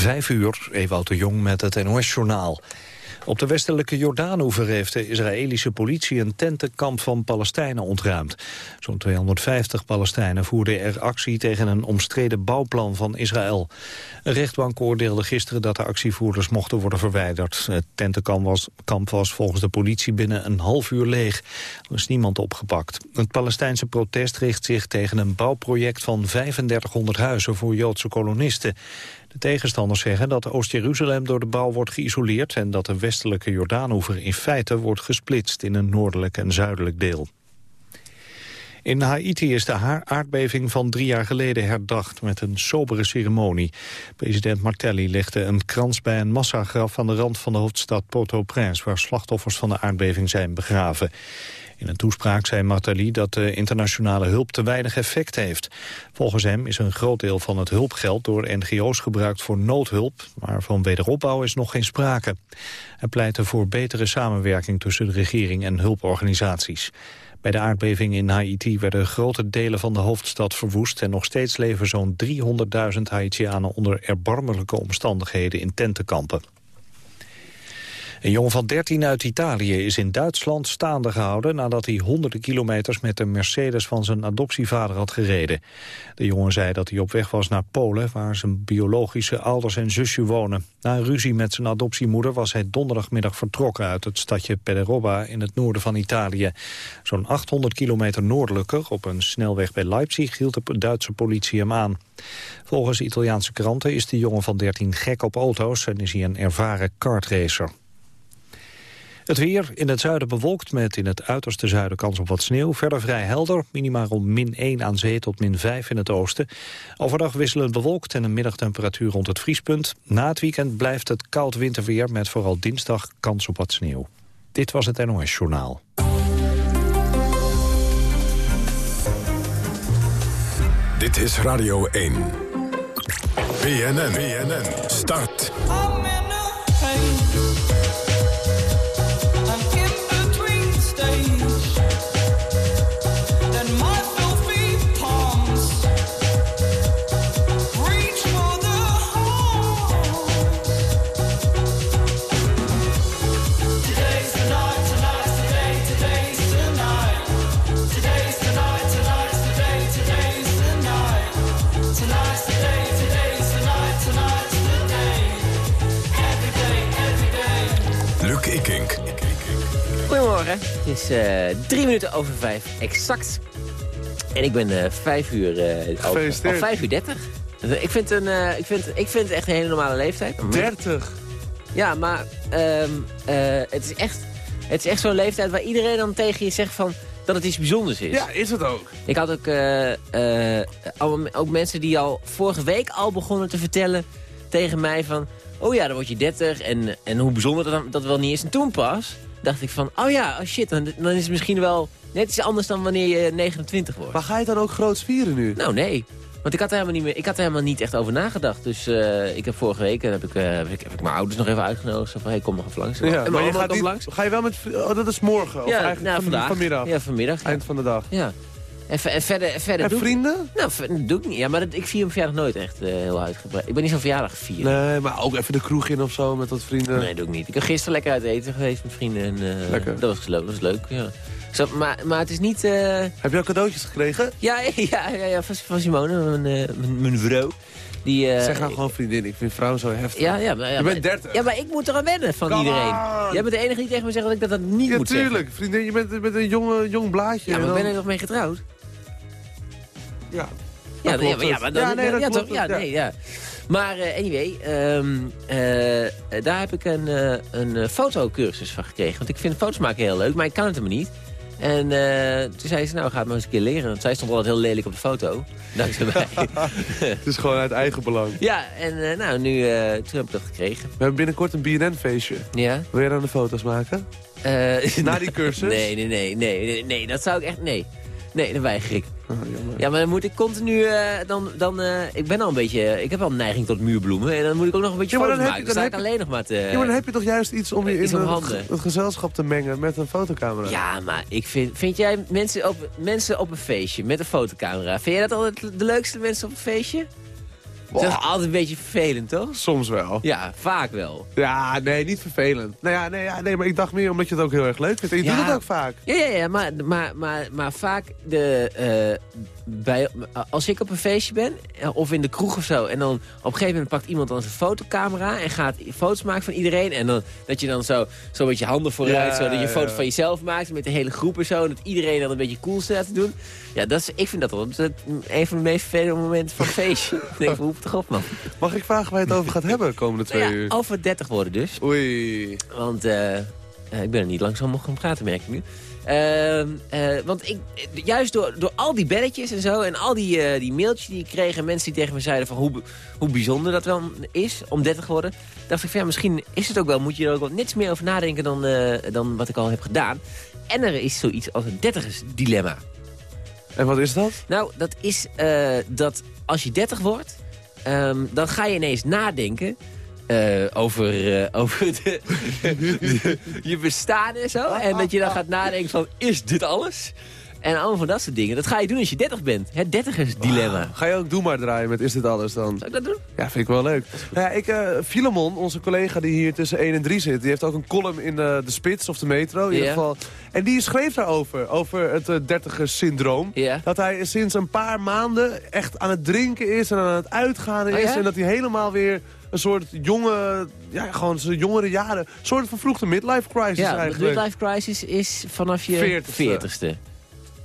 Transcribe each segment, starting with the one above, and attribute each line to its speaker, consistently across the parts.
Speaker 1: Vijf uur, Ewout de Jong met het NOS-journaal. Op de westelijke Jordaanoever heeft de Israëlische politie een tentenkamp van Palestijnen ontruimd. Zo'n 250 Palestijnen voerden er actie tegen een omstreden bouwplan van Israël. Een rechtbank oordeelde gisteren dat de actievoerders mochten worden verwijderd. Het tentenkamp was, kamp was volgens de politie binnen een half uur leeg. Er is niemand opgepakt. Het Palestijnse protest richt zich tegen een bouwproject van 3500 huizen voor Joodse kolonisten. De tegenstanders zeggen dat Oost-Jeruzalem door de bouw wordt geïsoleerd... en dat de westelijke Jordaanoever in feite wordt gesplitst in een noordelijk en zuidelijk deel. In Haiti is de aardbeving van drie jaar geleden herdacht met een sobere ceremonie. President Martelli legde een krans bij een massagraf aan de rand van de hoofdstad Port-au-Prince... waar slachtoffers van de aardbeving zijn begraven. In een toespraak zei Martelly dat de internationale hulp te weinig effect heeft. Volgens hem is een groot deel van het hulpgeld door NGO's gebruikt voor noodhulp, maar van wederopbouw is nog geen sprake. Hij pleitte voor betere samenwerking tussen de regering en hulporganisaties. Bij de aardbeving in Haiti werden grote delen van de hoofdstad verwoest... en nog steeds leven zo'n 300.000 Haitianen onder erbarmelijke omstandigheden in tentenkampen. Een jongen van 13 uit Italië is in Duitsland staande gehouden... nadat hij honderden kilometers met de Mercedes van zijn adoptievader had gereden. De jongen zei dat hij op weg was naar Polen... waar zijn biologische ouders en zusje wonen. Na een ruzie met zijn adoptiemoeder was hij donderdagmiddag vertrokken... uit het stadje Pederoba in het noorden van Italië. Zo'n 800 kilometer noordelijker, op een snelweg bij Leipzig... hield de Duitse politie hem aan. Volgens Italiaanse kranten is de jongen van 13 gek op auto's... en is hij een ervaren kartracer. Het weer in het zuiden bewolkt met in het uiterste zuiden kans op wat sneeuw. Verder vrij helder, minimaal rond min 1 aan zee tot min 5 in het oosten. Overdag wisselend bewolkt en een middagtemperatuur rond het vriespunt. Na het weekend blijft het koud winterweer met vooral dinsdag kans op wat sneeuw. Dit was het NOS Journaal.
Speaker 2: Dit is Radio 1. BNN, BNN, start.
Speaker 3: Het is uh, drie minuten over vijf, exact. En ik ben uh, vijf uur... Uh, over, vijf uur dertig. Ik vind, een, ik, vind, ik vind het echt een hele normale leeftijd.
Speaker 4: 30?
Speaker 3: Ja, maar um, het is echt, het is echt zo'n leeftijd waar iedereen dan tegen je zegt van dat het iets bijzonders is.
Speaker 4: Ja, is het ook.
Speaker 3: Ik had ook, ook mensen die al vorige week al begonnen te vertellen tegen mij van... oh ja, dan word je 30 en, en hoe bijzonder dat, dat wel niet is. En toen pas dacht ik van, oh ja, oh shit, dan, dan is het misschien wel net iets anders dan wanneer je 29 wordt.
Speaker 4: Maar ga je dan ook groots vieren nu?
Speaker 3: Nou, nee. Want ik had er helemaal niet, meer, ik had er helemaal niet echt over nagedacht. Dus uh, ik heb vorige week heb ik, uh, heb, ik, heb ik mijn ouders nog even uitgenodigd. Zo van, hey, kom nog even langs.
Speaker 4: Ja, en maar je gaat niet, langs. Ga je wel met... Oh, dat is morgen? Of ja, eigenlijk nou,
Speaker 3: vandaag.
Speaker 4: vanmiddag?
Speaker 3: Ja, vanmiddag.
Speaker 4: Eind van de dag?
Speaker 3: Ja. En, en verder, verder
Speaker 4: en vrienden?
Speaker 3: nou, dat doe ik niet. Ja, maar dat, ik vier mijn verjaardag nooit echt uh, heel uitgebreid. Ik ben niet zo'n verjaardag vieren.
Speaker 4: Nee, maar ook even de kroeg in of zo met wat vrienden?
Speaker 3: Nee, doe ik niet. Ik heb gisteren lekker uit eten geweest met vrienden. En, uh, lekker. Dat was leuk, dat was leuk, ja. Zo, maar, maar het is niet... Uh...
Speaker 4: Heb je al cadeautjes gekregen?
Speaker 3: Ja, ja, ja, ja van, van Simone, mijn, mijn vrouw. Die, uh,
Speaker 4: zeg nou gewoon vriendin, ik vind vrouwen zo heftig.
Speaker 3: Ja, ja, maar, ja,
Speaker 4: je bent 30.
Speaker 3: Ja, maar ik moet er aan wennen van iedereen. Jij bent de enige die tegen me zegt dat ik dat, dat niet
Speaker 4: ja,
Speaker 3: moet
Speaker 4: tuurlijk.
Speaker 3: zeggen.
Speaker 4: Ja, tuurlijk. Vriendin, je bent een jonge, jong blaadje.
Speaker 3: Ja, maar dan... ben ik nog mee getrouwd?
Speaker 4: Ja.
Speaker 3: Ja, ja, maar, ja, maar dan, ja, nee, dat ja, toch, ja, nee, ja. Maar uh, anyway, um, uh, daar heb ik een, uh, een fotocursus van gekregen. Want ik vind foto's maken heel leuk, maar ik kan het helemaal niet. En toen zei ze, nou, ga het maar eens een keer leren. Want zij stond altijd heel lelijk op de foto. Dankzij mij.
Speaker 4: het is gewoon uit eigen belang.
Speaker 3: Ja, en nou, nu, toen heb ik dat gekregen.
Speaker 4: We hebben binnenkort een BNN-feestje.
Speaker 3: Ja.
Speaker 4: Wil jij dan de foto's maken? Na die cursus?
Speaker 3: Nee, nee, nee, nee, nee, nee, dat zou ik echt, nee. Nee, dat weiger ik. Oh, ja, maar dan moet ik continu... Uh, dan, dan, uh, ik ben al een beetje... Ik heb al een neiging tot muurbloemen. En dan moet ik ook nog een beetje ja, foto's maken. Dan, sta ik alleen nog maar te...
Speaker 4: Ja, maar dan heb je toch juist iets om je in het, het, gezelschap te mengen met een fotocamera.
Speaker 3: Ja, maar ik vind... Vind jij mensen op, mensen op een feestje met een fotocamera... Vind jij dat altijd de leukste mensen op een feestje? Dat is altijd een beetje vervelend, toch?
Speaker 4: Soms wel.
Speaker 3: Ja, vaak wel.
Speaker 4: Ja, nee, niet vervelend. Nou ja, nee, ja, nee maar ik dacht meer omdat je het ook heel erg leuk vindt. En je
Speaker 3: Ja.
Speaker 4: doet het ook vaak.
Speaker 3: Ja, ja, ja maar, maar, maar, maar vaak de, eh, bij, als ik op een feestje ben, eh, of in de kroeg of zo... en dan op een gegeven moment pakt iemand dan zijn fotocamera... en gaat foto's maken van iedereen. En dan, dat je dan zo, zo met je handen vooruit...
Speaker 4: Ja,
Speaker 3: zodat je een
Speaker 4: ja,
Speaker 3: foto van jezelf maakt met de hele groep en zo... en dat iedereen dan een beetje cool staat te doen. Ja, dat is, ik vind dat wel dat een van de meest vervelende momenten van een feestje. ik denk, hoe toch op, man.
Speaker 4: Mag ik vragen waar je het over gaat hebben de komende twee
Speaker 3: Nou ja,
Speaker 4: uur?
Speaker 3: over 30 worden dus.
Speaker 4: Oei.
Speaker 3: Want eh, eh, ik ben er niet langzaam mogen gaan praten, merk ik nu. Ehm, eh, want ik, juist door, door al die belletjes en zo... en al die, die mailtjes die ik kreeg... en mensen die tegen me zeiden van hoe, hoe bijzonder dat wel is... om 30 te worden... dacht ik van ja, misschien is het ook wel... moet je er ook wat niets meer over nadenken dan, dan wat ik al heb gedaan. En er is zoiets als een dertigersdilemma.
Speaker 4: En wat is dat?
Speaker 3: Nou, dat is dat als je 30 wordt... ehm, dan ga je ineens nadenken... eh, over, eh, over de, je bestaan en zo. En dat je dan gaat nadenken van, is dit alles? En allemaal van dat soort dingen. Dat ga je doen als je 30 bent. Het dertigersdilemma.
Speaker 4: Ga je ook Doe maar draaien met Is dit alles dan?
Speaker 3: Zou ik dat doen?
Speaker 4: Ja, vind ik wel leuk. Ja, ik, eh Filemon, onze collega die hier tussen 1 en 3 zit... die heeft ook een column in eh, de Spits of de Metro in ieder geval. En die schreef daarover, over het eh, dertiger-syndroom.
Speaker 3: Ja.
Speaker 4: Dat hij sinds een paar maanden echt aan het drinken is en aan het uitgaan is.
Speaker 3: Oh ja?
Speaker 4: En dat hij helemaal weer een soort jonge, ja, gewoon zijn jongere jaren... een soort vervroegde midlife crisis
Speaker 3: Ja, de
Speaker 4: eigenlijk.
Speaker 3: midlife crisis is vanaf je
Speaker 4: 40ste.
Speaker 3: 40ste.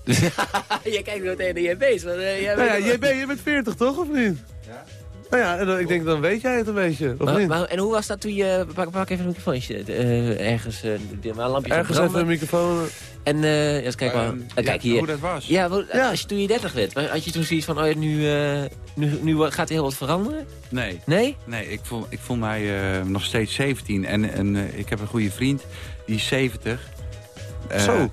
Speaker 3: Dus jij kijkt meteen naar je beest. want, eh, jij
Speaker 4: Nou ja,
Speaker 3: bent,
Speaker 4: je bent 40 toch, of niet? Ja. Nou ja, en dan- ik denk dan weet jij het een beetje, of
Speaker 3: Maar-
Speaker 4: niet?
Speaker 3: maar- en hoe was dat toen je... Pak, pak even een microfoontje. eh, ergens eh, de- waar een lampje
Speaker 4: Ergens even een microfoon.
Speaker 3: En eh, eens kijken maar.
Speaker 5: Ehm,
Speaker 3: eh, kijk
Speaker 5: ja,
Speaker 3: hier.
Speaker 5: Hoe dat was.
Speaker 3: Ja, als je toen je 30 werd, had je toen zoiets van, oh ja, nu, eh, nu, nu gaat er heel wat veranderen?
Speaker 5: Nee,
Speaker 3: Nee?
Speaker 5: nee ik, voel, ik voel mij eh, nog steeds 17. En, en eh, ik heb een goede vriend, die is 70. Eh,
Speaker 4: Zo.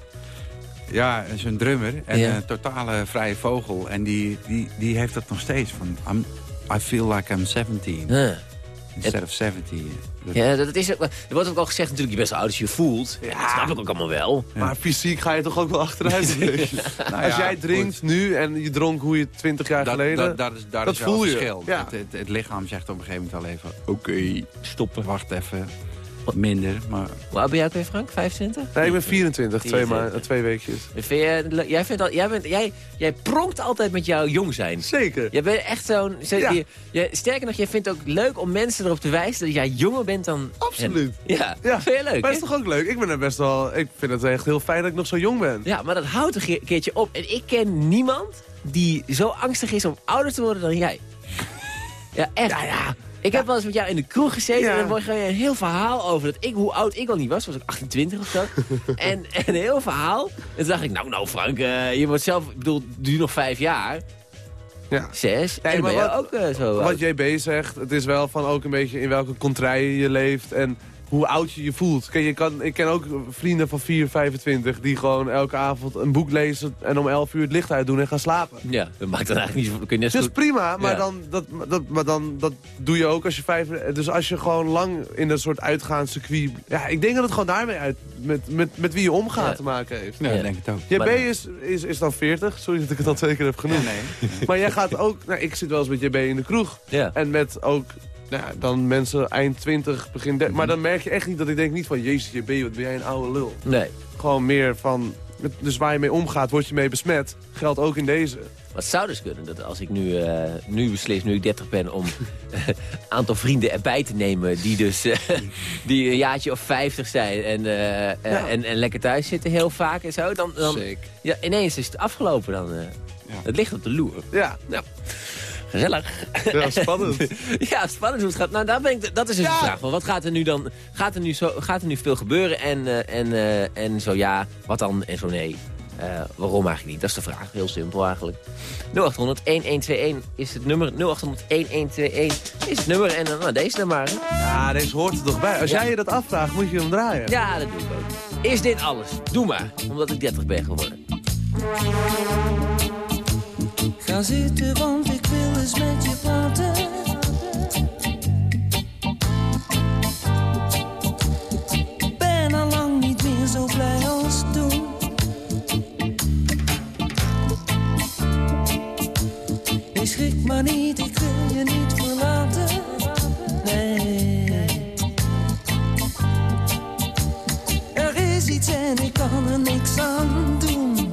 Speaker 5: Ja, dat is een drummer. En
Speaker 3: Ja.
Speaker 5: een totale vrije vogel. En die, die, die heeft dat nog steeds. Van, I'm, I feel like I'm 17.
Speaker 3: Huh.
Speaker 5: Instead of 70. Dat-
Speaker 3: Ja, dat is er wordt ook al gezegd natuurlijk, je bent zo oud als je je voelt. Ja. Dat snap ik ook allemaal wel.
Speaker 4: Maar fysiek ga je toch ook wel achteruit.
Speaker 5: Nou
Speaker 4: Als
Speaker 5: ja,
Speaker 4: jij drinkt
Speaker 5: goed.
Speaker 4: nu en je dronk hoe je 20 jaar
Speaker 5: Dat,
Speaker 4: geleden...
Speaker 5: dat, dat is, dat
Speaker 4: dat
Speaker 5: is wel
Speaker 4: voel je.
Speaker 5: verschil.
Speaker 4: Ja.
Speaker 5: Het, het, het lichaam zegt op een gegeven moment wel even... Oké, stoppen. Wacht even. Wat minder, maar...
Speaker 3: Hoe oud ben jij ook weer, Frank? 25?
Speaker 4: Nee, ik ben 24, twee,
Speaker 3: 24.
Speaker 4: maanden, twee weekjes.
Speaker 3: Vind leuk? jij, vindt al, jij, bent, jij, jij pronkt altijd met jouw jong zijn.
Speaker 4: Zeker.
Speaker 3: Jij bent echt zo'n... zo-
Speaker 4: Ja.
Speaker 3: je- je- sterker nog, jij vindt het ook leuk om mensen erop te wijzen dat jij jonger bent dan...
Speaker 4: Absoluut.
Speaker 3: hen. Ja,
Speaker 4: Ja.
Speaker 3: vind je leuk,
Speaker 4: Maar dat is toch ook leuk? Ik ben er best wel... Ik vind het echt heel fijn dat ik nog zo jong ben.
Speaker 3: Ja, maar dat houdt een keertje op. En ik ken niemand die zo angstig is om ouder te worden dan jij. Ja, echt. Ja, ja. Ik heb wel eens met jou in de kroeg gezeten en dan word je een heel verhaal over dat ik, hoe oud ik al niet was. Was ik 28 of zo. en, en een heel verhaal. En toen dacht ik, nou, nou Frank, eh, je wordt zelf, ik bedoel, nu nog vijf jaar.
Speaker 4: Ja.
Speaker 3: Zes.
Speaker 4: Nee,
Speaker 3: en
Speaker 4: maar wat-
Speaker 3: ook eh, zo
Speaker 4: Wat. JB zegt, het is wel van ook een beetje in welke contraille je leeft en hoe oud je je voelt. Kijk, je kan, ik ken ook vrienden van 4, 25 die gewoon elke avond een boek lezen en om 11 uur het licht uitdoen en gaan slapen.
Speaker 3: Ja, dat maakt dan eigenlijk niet zo... Kun je net zo
Speaker 4: Dat is
Speaker 3: goed...
Speaker 4: prima, maar,
Speaker 3: Ja.
Speaker 4: dan, dat, dat, maar dan, dat doe je ook als je vijf... Dus als je gewoon lang in een soort uitgaanscircuit... Ja, ik denk dat het gewoon daarmee uit, met, met, met wie je omgaat
Speaker 3: Ja.
Speaker 4: te maken heeft.
Speaker 5: Ja,
Speaker 3: Ja.
Speaker 5: ik denk het ook.
Speaker 4: JB is, is, is dan 40, sorry dat ik het al twee keer heb genoemd.
Speaker 5: Nee.
Speaker 4: Maar jij gaat ook... Nou, ik zit wel eens met JB in de kroeg.
Speaker 3: Ja.
Speaker 4: En met ook nou, ja, dan mensen eind 20, begin 30. Maar dan merk je echt niet dat ik denk niet van... Jezus, JB, wat ben jij een oude lul.
Speaker 3: Nee.
Speaker 4: Gewoon meer van... Dus waar je mee omgaat, word je mee besmet. Geldt ook in deze.
Speaker 3: Wat zou dus kunnen, dat als ik nu, eh, nu beslis, nu ik 30 ben, om een aantal vrienden erbij te nemen die dus eh, die een jaartje of 50 zijn en, eh,
Speaker 4: Ja.
Speaker 3: en, en lekker thuis zitten heel vaak en zo, dan, dan ja, ineens is het afgelopen dan.
Speaker 5: Ja.
Speaker 3: Het ligt op de loer.
Speaker 4: Ja,
Speaker 3: Gezellig.
Speaker 4: ja spannend.
Speaker 3: ja, spannend hoe het gaat. Nou, daar ben ik, dat is dus de vraag. Van, wat gaat er nu dan? Gaat er nu, zo, gaat er nu veel gebeuren? En, eh, en, eh, en zo ja, wat dan? En zo nee. Eh, waarom eigenlijk niet? Dat is de vraag. Heel simpel eigenlijk. 0800-1121 is het nummer. 0800-1121 is het nummer. En dan nou, deze dan maar. hè.
Speaker 4: Ja, deze hoort er toch bij. Als
Speaker 3: Ja.
Speaker 4: jij je dat afvraagt, moet je hem draaien.
Speaker 3: Ja, dat doe ik ook. Is dit alles? Doe maar. Omdat ik 30 ben geworden.
Speaker 6: Ga zitten, want aan doen.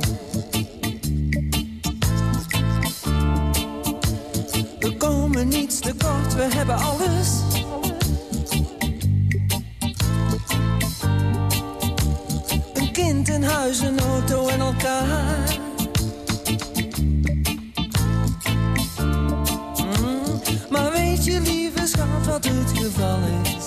Speaker 6: We komen niets tekort, we hebben alles. Een kind, een huis, een auto en elkaar. Mm, maar weet je, lieve schat, wat het geval is?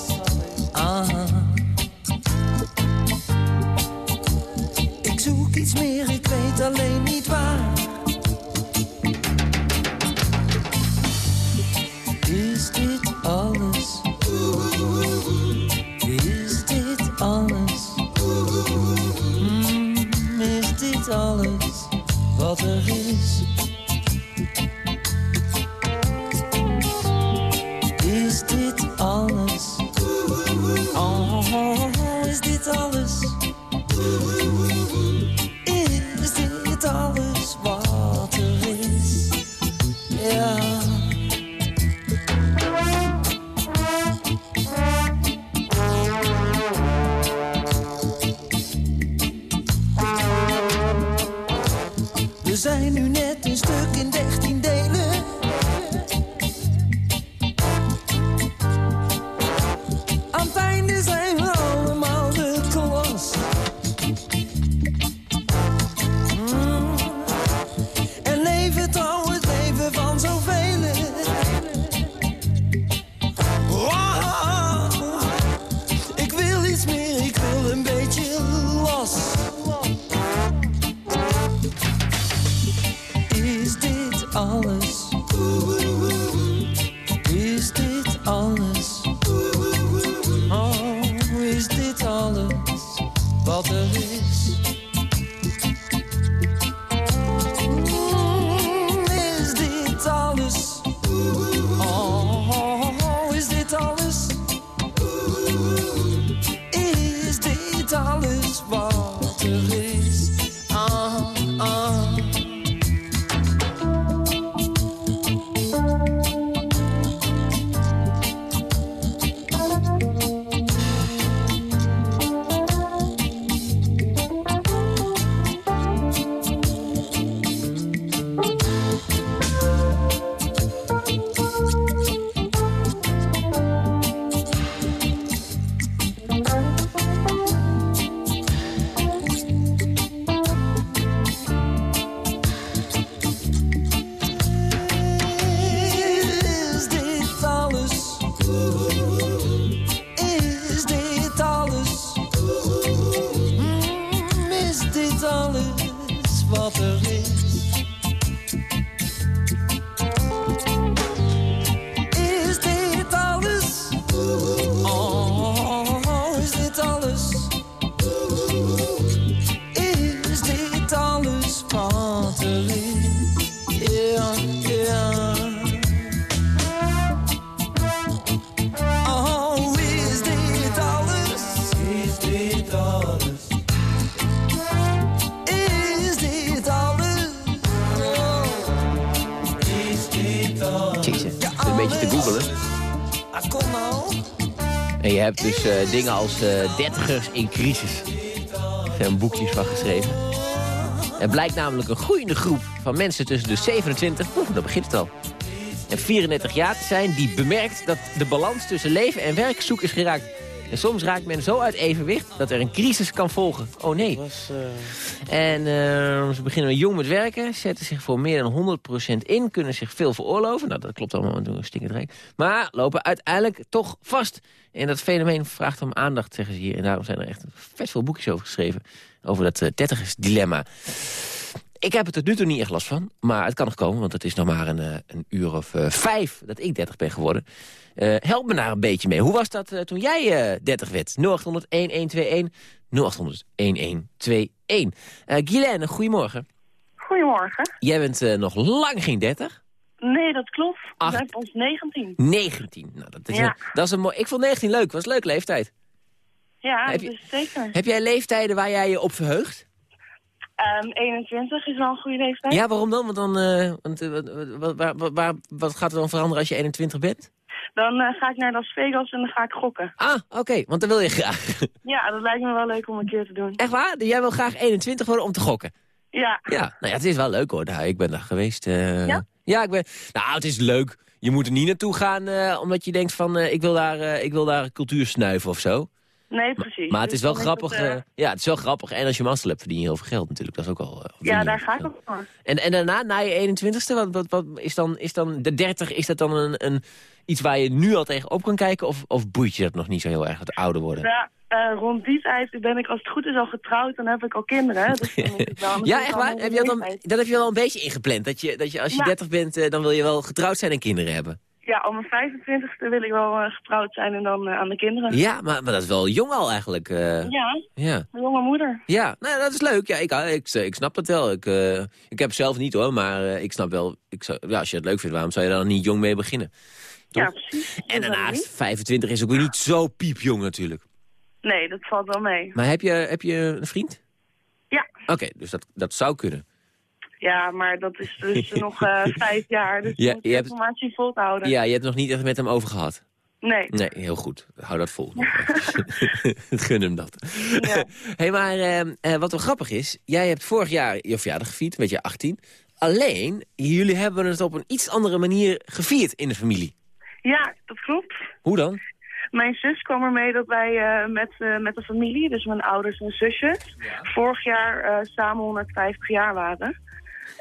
Speaker 6: Alles wat er is?
Speaker 3: Eh, dingen als eh, dertigers in crisis. Er zijn boekjes van geschreven. Er blijkt namelijk een groeiende groep van mensen tussen de 27... Oeh, dan begint het al. En 34 jaar te zijn die bemerkt dat de balans tussen leven en werk zoek is geraakt. En soms raakt men zo uit evenwicht dat er een crisis kan volgen. Oh nee. En eh, ze beginnen jong met werken, zetten zich voor meer dan 100% in... kunnen zich veel veroorloven. Nou, dat klopt allemaal, doen een stinkend rijk. Maar lopen uiteindelijk toch vast. En dat fenomeen vraagt om aandacht, zeggen ze hier. En daarom zijn er echt vet veel boekjes over geschreven... over dat uh, dertigersdilemma. Ik heb het tot nu toe niet echt last van. Maar het kan nog komen, want het is nog maar een, uh, een uur of vijf dat ik 30 ben geworden. Uh, help me daar een beetje mee. Hoe was dat toen jij 30 werd? 0800-1121, 0800-1121. Guylaine, goedemorgen.
Speaker 7: Goedemorgen.
Speaker 3: Jij bent nog lang geen 30.
Speaker 7: Nee, dat klopt. We zijn pas 19.
Speaker 3: 19. Nou, dat is,
Speaker 7: ja.
Speaker 3: een, dat is een mooi. Ik vond 19 leuk. Was een leuke leeftijd.
Speaker 7: Ja,
Speaker 3: heb
Speaker 7: dat
Speaker 3: je,
Speaker 7: is zeker.
Speaker 3: Heb jij leeftijden waar jij je op verheugt?
Speaker 7: Um, 21 is wel een goede leeftijd.
Speaker 3: Ja, waarom dan? Want dan uh, want, uh, wat, waar, waar, wat gaat er dan veranderen als je 21 bent?
Speaker 7: Dan uh, ga ik naar Las Vegas en dan ga ik gokken.
Speaker 3: Ah, oké, okay, want dan wil je graag.
Speaker 7: ja, dat lijkt me wel leuk om een keer te doen.
Speaker 3: Echt waar? Jij wil graag 21 worden om te gokken?
Speaker 7: Ja.
Speaker 3: Ja, nou ja, het is wel leuk hoor. Nou, ik ben daar geweest.
Speaker 7: ja?
Speaker 3: Ja, ik ben... Nou, het is leuk. je moet er niet naartoe gaan uh, omdat je denkt van... ik, wil daar, ik wil daar cultuur snuiven of zo.
Speaker 7: Nee, precies.
Speaker 3: Maar, het is wel grappig. ja, het is wel grappig. En als je mazzel hebt, verdien je heel veel geld natuurlijk. Dat is ook al...
Speaker 7: ja, daar ga ik ook voor.
Speaker 3: En, en daarna, na je 21ste, wat, wat, wat is, dan, is dan de 30, is dat dan een, een, iets waar je nu al tegenop kan kijken? Of, of boeit je dat nog niet zo heel erg, het ouder worden?
Speaker 7: Ja, uh, rond die tijd ben ik als het goed is al getrouwd. Dan heb ik al kinderen. Dus
Speaker 3: wel, ja, echt waar? Heb je dat, dan, dat heb je wel een beetje ingepland. Dat je, dat je als je 30 bent, dan wil je wel getrouwd zijn en kinderen hebben.
Speaker 7: Ja, om mijn 25ste wil ik wel uh, getrouwd zijn en dan aan de kinderen.
Speaker 3: Ja, maar, maar dat is wel jong al eigenlijk.
Speaker 7: ja, ja, een jonge moeder.
Speaker 3: Ja, nou, dat is leuk. Ja, ik, ik, ik snap het wel. Ik, ik heb zelf niet hoor, maar ik snap wel. Ik zou, ja, als je het leuk vindt, waarom zou je dan niet jong mee beginnen?
Speaker 7: Ja, precies.
Speaker 3: En daarnaast, 25 is ook weer niet zo piepjong natuurlijk.
Speaker 7: Nee, dat valt wel mee.
Speaker 3: Maar heb je, heb je een vriend?
Speaker 7: Ja.
Speaker 3: Oké, dus dat, dat zou kunnen.
Speaker 7: Ja, maar dat is dus nog uh, vijf jaar. Dus ja, je hebt informatie vol te houden.
Speaker 3: Ja, je hebt nog niet echt met hem over gehad.
Speaker 7: Nee.
Speaker 3: Nee, heel goed. Hou dat vol. Gun hem dat. Ja. hey, maar uh, uh, wat wel grappig is... jij hebt vorig jaar je verjaardag gevierd, met je 18. Alleen, jullie hebben het op een iets andere manier gevierd in de familie.
Speaker 7: Ja, dat klopt.
Speaker 3: Hoe dan?
Speaker 7: Mijn zus kwam ermee dat wij uh, met, uh, met de familie, dus mijn ouders en zusjes, vorig jaar samen 150 jaar waren.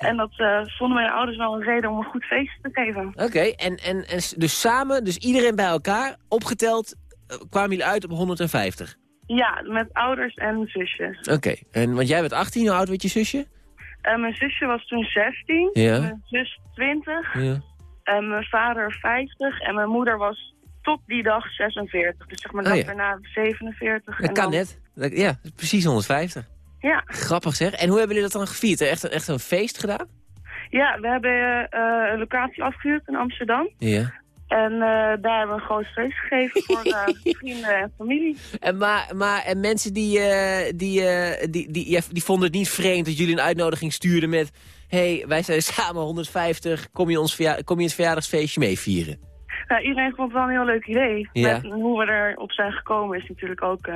Speaker 7: En dat vonden mijn ouders wel een reden om een goed feest te geven.
Speaker 3: Oké, en, en, en dus samen, dus iedereen bij elkaar, opgeteld, kwamen jullie uit op 150?
Speaker 7: Ja, met ouders en zusjes.
Speaker 3: Oké, en want jij bent 18, hoe oud werd je zusje?
Speaker 7: mijn zusje was toen 16,
Speaker 3: ja.
Speaker 7: mijn zus 20, ja. en mijn vader 50 en mijn moeder was tot die dag 46. Dus zeg maar oh, ja. daarna 47.
Speaker 3: Dat kan net. Ja, precies 150.
Speaker 7: Ja.
Speaker 3: Grappig zeg. En hoe hebben jullie dat dan gevierd? Echt, echt een feest gedaan?
Speaker 7: Ja, we hebben uh, een locatie afgehuurd in Amsterdam.
Speaker 3: Ja.
Speaker 7: En uh, daar hebben we een groot feest gegeven voor uh, vrienden en familie.
Speaker 3: En, maar, maar en mensen die, uh, die, die, die, die, die vonden het niet vreemd dat jullie een uitnodiging stuurden met... hey, wij zijn samen 150, kom je, ons kom je het verjaardagsfeestje mee vieren?
Speaker 7: Nou, iedereen vond het wel een heel leuk idee. Ja. Met hoe we erop zijn gekomen is natuurlijk ook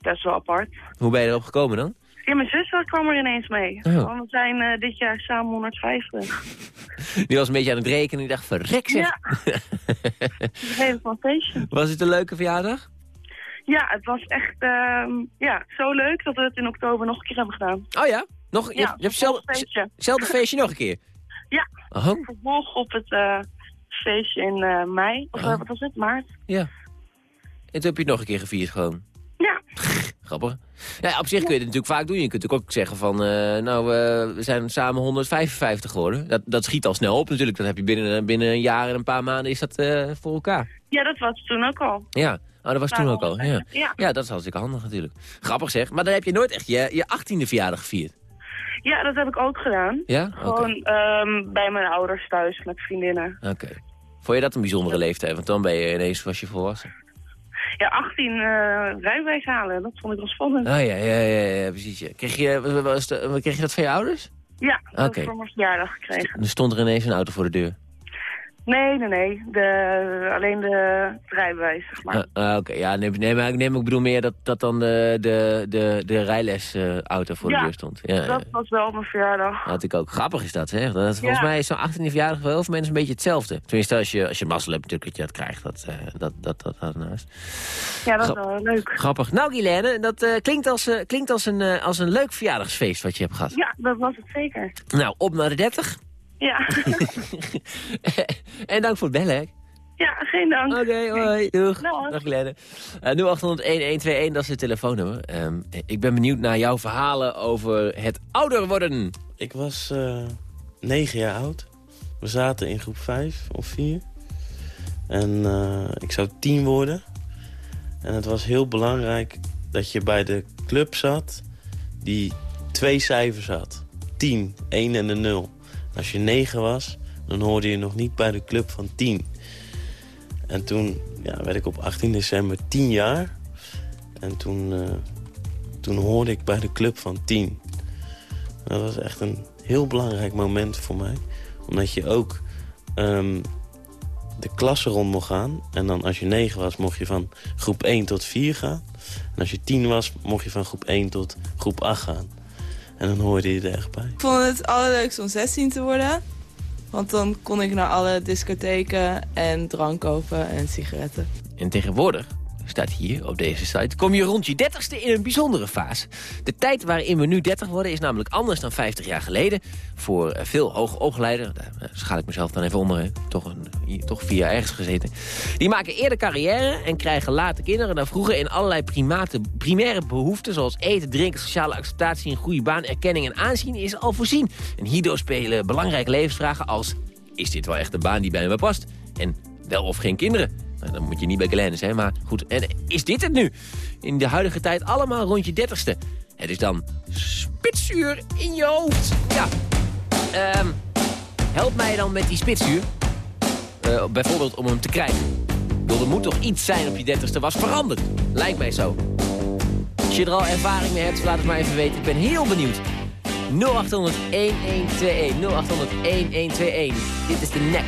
Speaker 7: best wel apart.
Speaker 3: Hoe ben je erop gekomen dan?
Speaker 7: Ja, mijn zus kwam er ineens mee. Oh. Want we zijn uh, dit jaar samen 150.
Speaker 3: Die was een beetje aan het rekenen en die dacht, verrek zeg.
Speaker 7: Ja, feestje.
Speaker 3: Was het een leuke verjaardag?
Speaker 7: Ja, het was echt uh, ja, zo leuk dat we het in oktober nog een keer hebben gedaan.
Speaker 3: Oh ja? Nog, je, ja, je hebt hetzelfde feestje. feestje nog een keer?
Speaker 7: Ja, oh. vervolg op het... Uh, feestje in uh, mei, of oh. wat was het, maart.
Speaker 3: Ja. En toen heb je het nog een keer gevierd gewoon?
Speaker 7: Ja.
Speaker 3: Grappig. Ja, op zich kun je het natuurlijk vaak doen. Je kunt natuurlijk ook zeggen van, uh, nou, uh, we zijn samen 155 geworden. Dat, dat schiet al snel op natuurlijk. Dan heb je binnen, binnen een jaar en een paar maanden is dat voor elkaar.
Speaker 7: Ja, dat was toen ook al.
Speaker 3: Ja, oh, dat was toen ook al. Ja.
Speaker 7: ja.
Speaker 3: Ja. dat is hartstikke handig natuurlijk. Grappig zeg. Maar dan heb je nooit echt je, je 18e verjaardag gevierd.
Speaker 7: Ja, dat heb ik ook gedaan.
Speaker 3: Ja?
Speaker 7: Gewoon um, bij mijn ouders thuis met vriendinnen.
Speaker 3: Oké. Vond je dat een bijzondere leeftijd? Want dan ben je ineens, was je volwassen.
Speaker 7: Ja, 18 uh, rijbewijs halen, dat vond ik wel spannend.
Speaker 3: Ah ja, ja, ja, ja precies. Ja. Kreeg, je, was de, kreeg je dat van je ouders?
Speaker 7: Ja, dat okay. heb ik voor mijn verjaardag gekregen.
Speaker 3: Er stond er ineens een auto voor de deur?
Speaker 7: Nee, nee, nee. De, alleen de rijbewijs, zeg maar.
Speaker 3: Uh, Oké, ja, nee, nee, maar ik, neem, ik bedoel meer dat, dat dan de, de, de, de rijlesauto uh, voor de deur stond.
Speaker 7: Ja, dat was wel mijn verjaardag.
Speaker 3: Dat ik ook. Grappig is dat, hè? Dat is, volgens mij is zo'n 18e verjaardag wel heel veel mensen een beetje hetzelfde. Tenminste, als je, als je mazzel hebt natuurlijk dat je dat krijgt. Dat, uh, dat, dat, dat, dat, naast.
Speaker 7: Ja, dat is wel leuk.
Speaker 3: Grappig. Nou, Guilaine, dat klinkt, als, klinkt als, een, als een leuk verjaardagsfeest wat je hebt gehad.
Speaker 7: Ja, dat was het zeker.
Speaker 3: Nou, op naar de 30.
Speaker 7: Ja.
Speaker 3: en dank voor het bellen,
Speaker 7: Ja, geen dank.
Speaker 3: Oké, okay, hoi. Doeg. Dag, Dag Uh, 0800-1121, dat is het telefoonnummer. Um, ik ben benieuwd naar jouw verhalen over het ouder worden.
Speaker 8: Ik was uh, negen jaar oud. We zaten in groep 5 of 4. En uh, ik zou tien worden. En het was heel belangrijk dat je bij de club zat die twee cijfers had. 10, 1 en een 0. Als je 9 was, dan hoorde je nog niet bij de club van 10. En toen ja, werd ik op 18 december 10 jaar. En toen, uh, toen hoorde ik bij de club van 10. Dat was echt een heel belangrijk moment voor mij. Omdat je ook um, de klasse rond mocht gaan. En dan als je 9 was, mocht je van groep 1 tot 4 gaan. En als je 10 was, mocht je van groep 1 tot groep 8 gaan. En dan hoorde je er echt bij.
Speaker 9: Ik vond het allerleukste om 16 te worden. Want dan kon ik naar alle discotheken en drank kopen en sigaretten.
Speaker 3: En tegenwoordig staat hier op deze site... kom je rond je dertigste in een bijzondere fase. De tijd waarin we nu 30 worden is namelijk anders dan 50 jaar geleden. Voor eh, veel hoogopgeleiden, daar eh, schaal ik mezelf dan even onder... Toch, een, toch vier jaar ergens gezeten. Die maken eerder carrière en krijgen later kinderen dan vroeger... in allerlei primate, primaire behoeften zoals eten, drinken, sociale acceptatie... een goede baan, erkenning en aanzien is al voorzien. En hierdoor spelen belangrijke levensvragen als... is dit wel echt de baan die bij me past? En wel of geen kinderen? Nou, dan moet je niet bij Glenn zijn, maar goed. En is dit het nu? In de huidige tijd allemaal rond je dertigste. Het is dan spitsuur in je hoofd. Ja, um, help mij dan met die spitsuur. Uh, bijvoorbeeld om hem te krijgen. Er moet toch iets zijn op je dertigste was veranderd. Lijkt mij zo. Als je er al ervaring mee hebt, laat het maar even weten. Ik ben heel benieuwd. 0800 1121 0800 1121. Dit is de. Nek,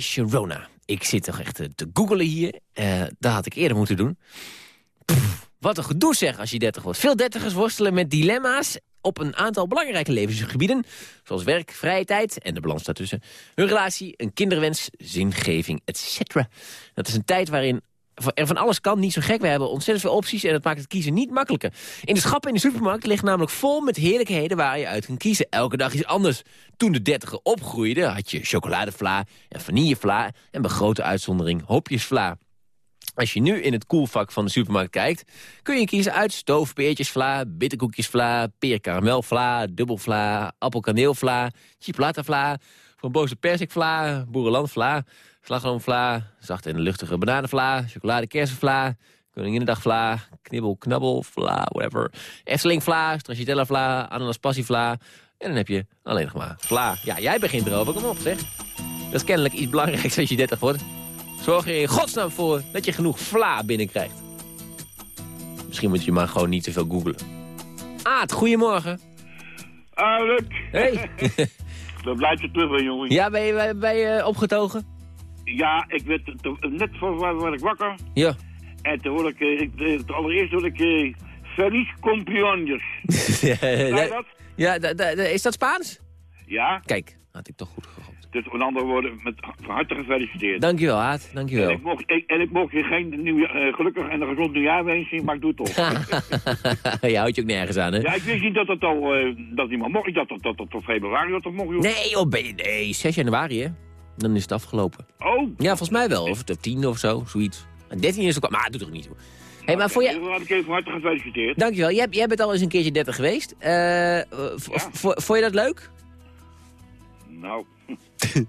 Speaker 3: Sharona. Ik zit toch echt te- te googelen hier. Eh dat had ik eerder moeten doen. Wat een gedoe zeg als je 30 wordt. Veel dertigers worstelen met dilemma's op een aantal belangrijke levensgebieden. Zoals werk, vrije tijd en de balans daartussen. Hun relatie, een kinderwens, zingeving, etc. Dat is een tijd waarin van alles kan, niet zo gek. We hebben ontzettend veel opties en dat maakt het kiezen niet makkelijker. In de schappen in de supermarkt ligt namelijk vol met heerlijkheden waar je uit kunt kiezen. Elke dag iets anders. Toen de dertiger opgroeide had je chocoladevla en vanillevla... en bij grote uitzondering hopjesvla. Als je nu in het koelvak van de supermarkt kijkt... kun je kiezen uit stoofpeertjesvla, bitterkoekjesvla... peerkaramelvla, dubbelvla, appelkaneelvla... chiplatavla, frambozen persikvla, boerenlandvla... slagroomvla, zachte en luchtige bananenvla... chocoladekersenvla, koninginnedagvla... knibbel knabbelvla, whatever... Eftelingvla, stracciatella-vla, ananas-passievla... en dan heb je alleen nog maar vla. Ja, jij begint erover, kom op zeg. Dat is kennelijk iets belangrijks als je 30 wordt. Zorg er in godsnaam voor dat je genoeg vla binnenkrijgt. Misschien moet je maar gewoon niet te veel googlen. Aad, goedemorgen.
Speaker 10: Ah, Luc.
Speaker 3: Hey.
Speaker 10: Dan blijf je terug, jongen.
Speaker 3: ja, ben je, ben je opgetogen?
Speaker 10: Ja, ik werd net voor ik wakker.
Speaker 3: Ja.
Speaker 10: En toen hoorde ik, eh, ik eh, het allereerst hoorde ik, Feliz cumpleaños.
Speaker 3: ja,
Speaker 10: dat?
Speaker 3: ja da- da- da- is dat Spaans?
Speaker 10: Ja,
Speaker 3: Kijk, had ik toch goed gegooid.
Speaker 10: dus met andere woorden, met van harte gefeliciteerd.
Speaker 3: Dankjewel.
Speaker 10: En
Speaker 3: Dankjewel.
Speaker 10: ik, mocht, ik, en ik mocht je geen nieuw, eh, gelukkig en een gezond nieuwjaar wensen, maar ik doe het toch.
Speaker 3: je houdt je ook nergens aan, hè?
Speaker 10: ja, ik wist niet dat het al, eh, dat iemand mocht. Ik dacht dat dat dat tot februari dat dat mocht, joh.
Speaker 3: Nee, je, nee, 6 januari, hè? Dan is het afgelopen.
Speaker 10: Oh,
Speaker 3: Ja, volgens mij wel. Of de 10 of zo, zoiets. En 13 is ook... Maar doet er niet toe. Hé, maar voor je...
Speaker 10: Had ik even van harte gefeliciteerd.
Speaker 3: Dankjewel. Jij, jij bent al eens een keertje 30 geweest. V-
Speaker 10: Ja.
Speaker 3: Vond je dat leuk?
Speaker 10: Nou.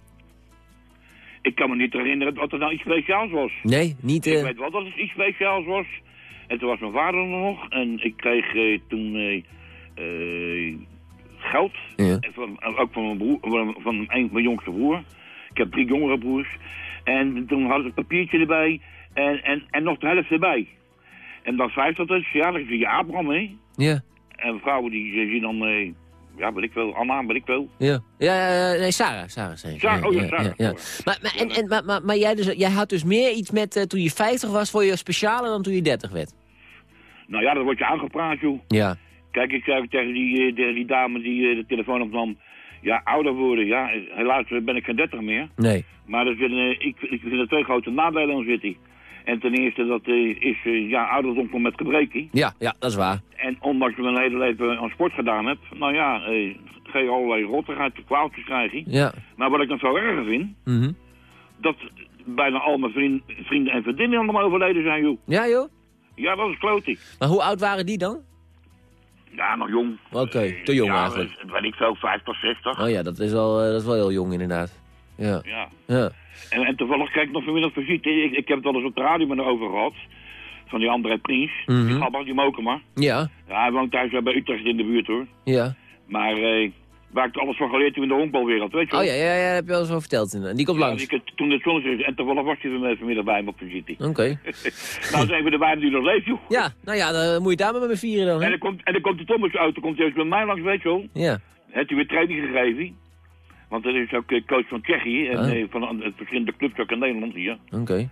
Speaker 10: ik kan me niet herinneren dat er nou iets speciaals was.
Speaker 3: Nee, niet...
Speaker 10: Ik
Speaker 3: eh,
Speaker 10: weet wel dat het iets speciaals was. En toen was mijn vader er nog. En ik kreeg eh, toen geld.
Speaker 3: Ja.
Speaker 10: En van, ook van mijn, broer, van, van mijn jongste broer. Ik heb drie jongere broers. En toen hadden ze een papiertje erbij. En, en, en nog de helft erbij. En dan schrijft dat dus. Ja, dan zie je Abraham, hè.
Speaker 3: Ja,
Speaker 10: En vrouwen die zien dan... eh, ja, weet ik wel. Anna, weet ik wel.
Speaker 3: ja. Ja, nee, Sarah. Sarah zei ik.
Speaker 10: Sarah, oh ja, Sarah.
Speaker 3: Maar, maar, en, en, maar, maar, maar jij, dus, jij had dus meer iets met eh, toen je 50 was voor je specialer dan toen je 30 werd?
Speaker 10: Nou ja, dan word je aangepraat, joh.
Speaker 3: Ja.
Speaker 10: Kijk, ik zei tegen die, eh, tegen die dame die de telefoon opnam... Ja, ouder worden, ja. Helaas ben ik geen 30 meer.
Speaker 3: Nee.
Speaker 10: Maar er zitten, eh, ik, ik vind er twee grote nadelen aan zitten. En ten eerste, dat eh, is eh, ja, ouderdom komt met gebreken.
Speaker 3: Ja, ja, dat is waar.
Speaker 10: En ondanks dat ik mijn hele leven aan sport gedaan heb... Nou ja, ga je allerlei rottigheid, kwaaltjes krijgen.
Speaker 3: Ja.
Speaker 10: Maar wat ik nog veel erger vind...
Speaker 3: Mhm.
Speaker 10: Dat bijna al mijn vriend- vrienden en vriendinnen allemaal overleden zijn, joh.
Speaker 3: Ja, joh.
Speaker 10: Ja, dat is klote.
Speaker 3: Maar hoe oud waren die dan?
Speaker 10: Ja, nog jong.
Speaker 3: Oké, te jong
Speaker 10: ja,
Speaker 3: eigenlijk.
Speaker 10: eh, weet ik veel, 50, 60.
Speaker 3: Oh ja, dat is wel, eh, dat is wel heel jong inderdaad. Ja.
Speaker 10: Ja.
Speaker 3: Ja.
Speaker 10: En, en toevallig kijk ik nog vanmiddag visite. Ik, ik heb het wel eens op de radio met haar over gehad. Van die André Prins.
Speaker 3: Mhm.
Speaker 10: Die grappig, die Mokema.
Speaker 3: Ja.
Speaker 10: Ja, hij woont thuis bij Utrecht in de buurt hoor.
Speaker 3: Ja.
Speaker 10: Maar eh, waar ik alles van geleerd heb in de honkbalwereld, weet je wel.
Speaker 3: Oh ja, ja, ja, heb je wel eens over verteld. inderdaad. Die komt
Speaker 10: Ja,
Speaker 3: langs.
Speaker 10: ik toen het zonnetje is. En toevallig was hij van- vanmiddag bij me op visite.
Speaker 3: Oké.
Speaker 10: nou, zijn we de beiden die nog leeft, joh.
Speaker 3: Ja, nou ja, dan moet je daar maar met me vieren dan.
Speaker 10: En dan komt, en dan komt de Thomas auto, komt hij eens bij mij langs, weet je wel.
Speaker 3: Ja.
Speaker 10: Heeft hij weer training gegeven. Want dat is ook eh, coach van Tsjechië en
Speaker 3: Ah.
Speaker 10: eh, van eh, verschillende clubs ook in Nederland hier.
Speaker 3: Oké.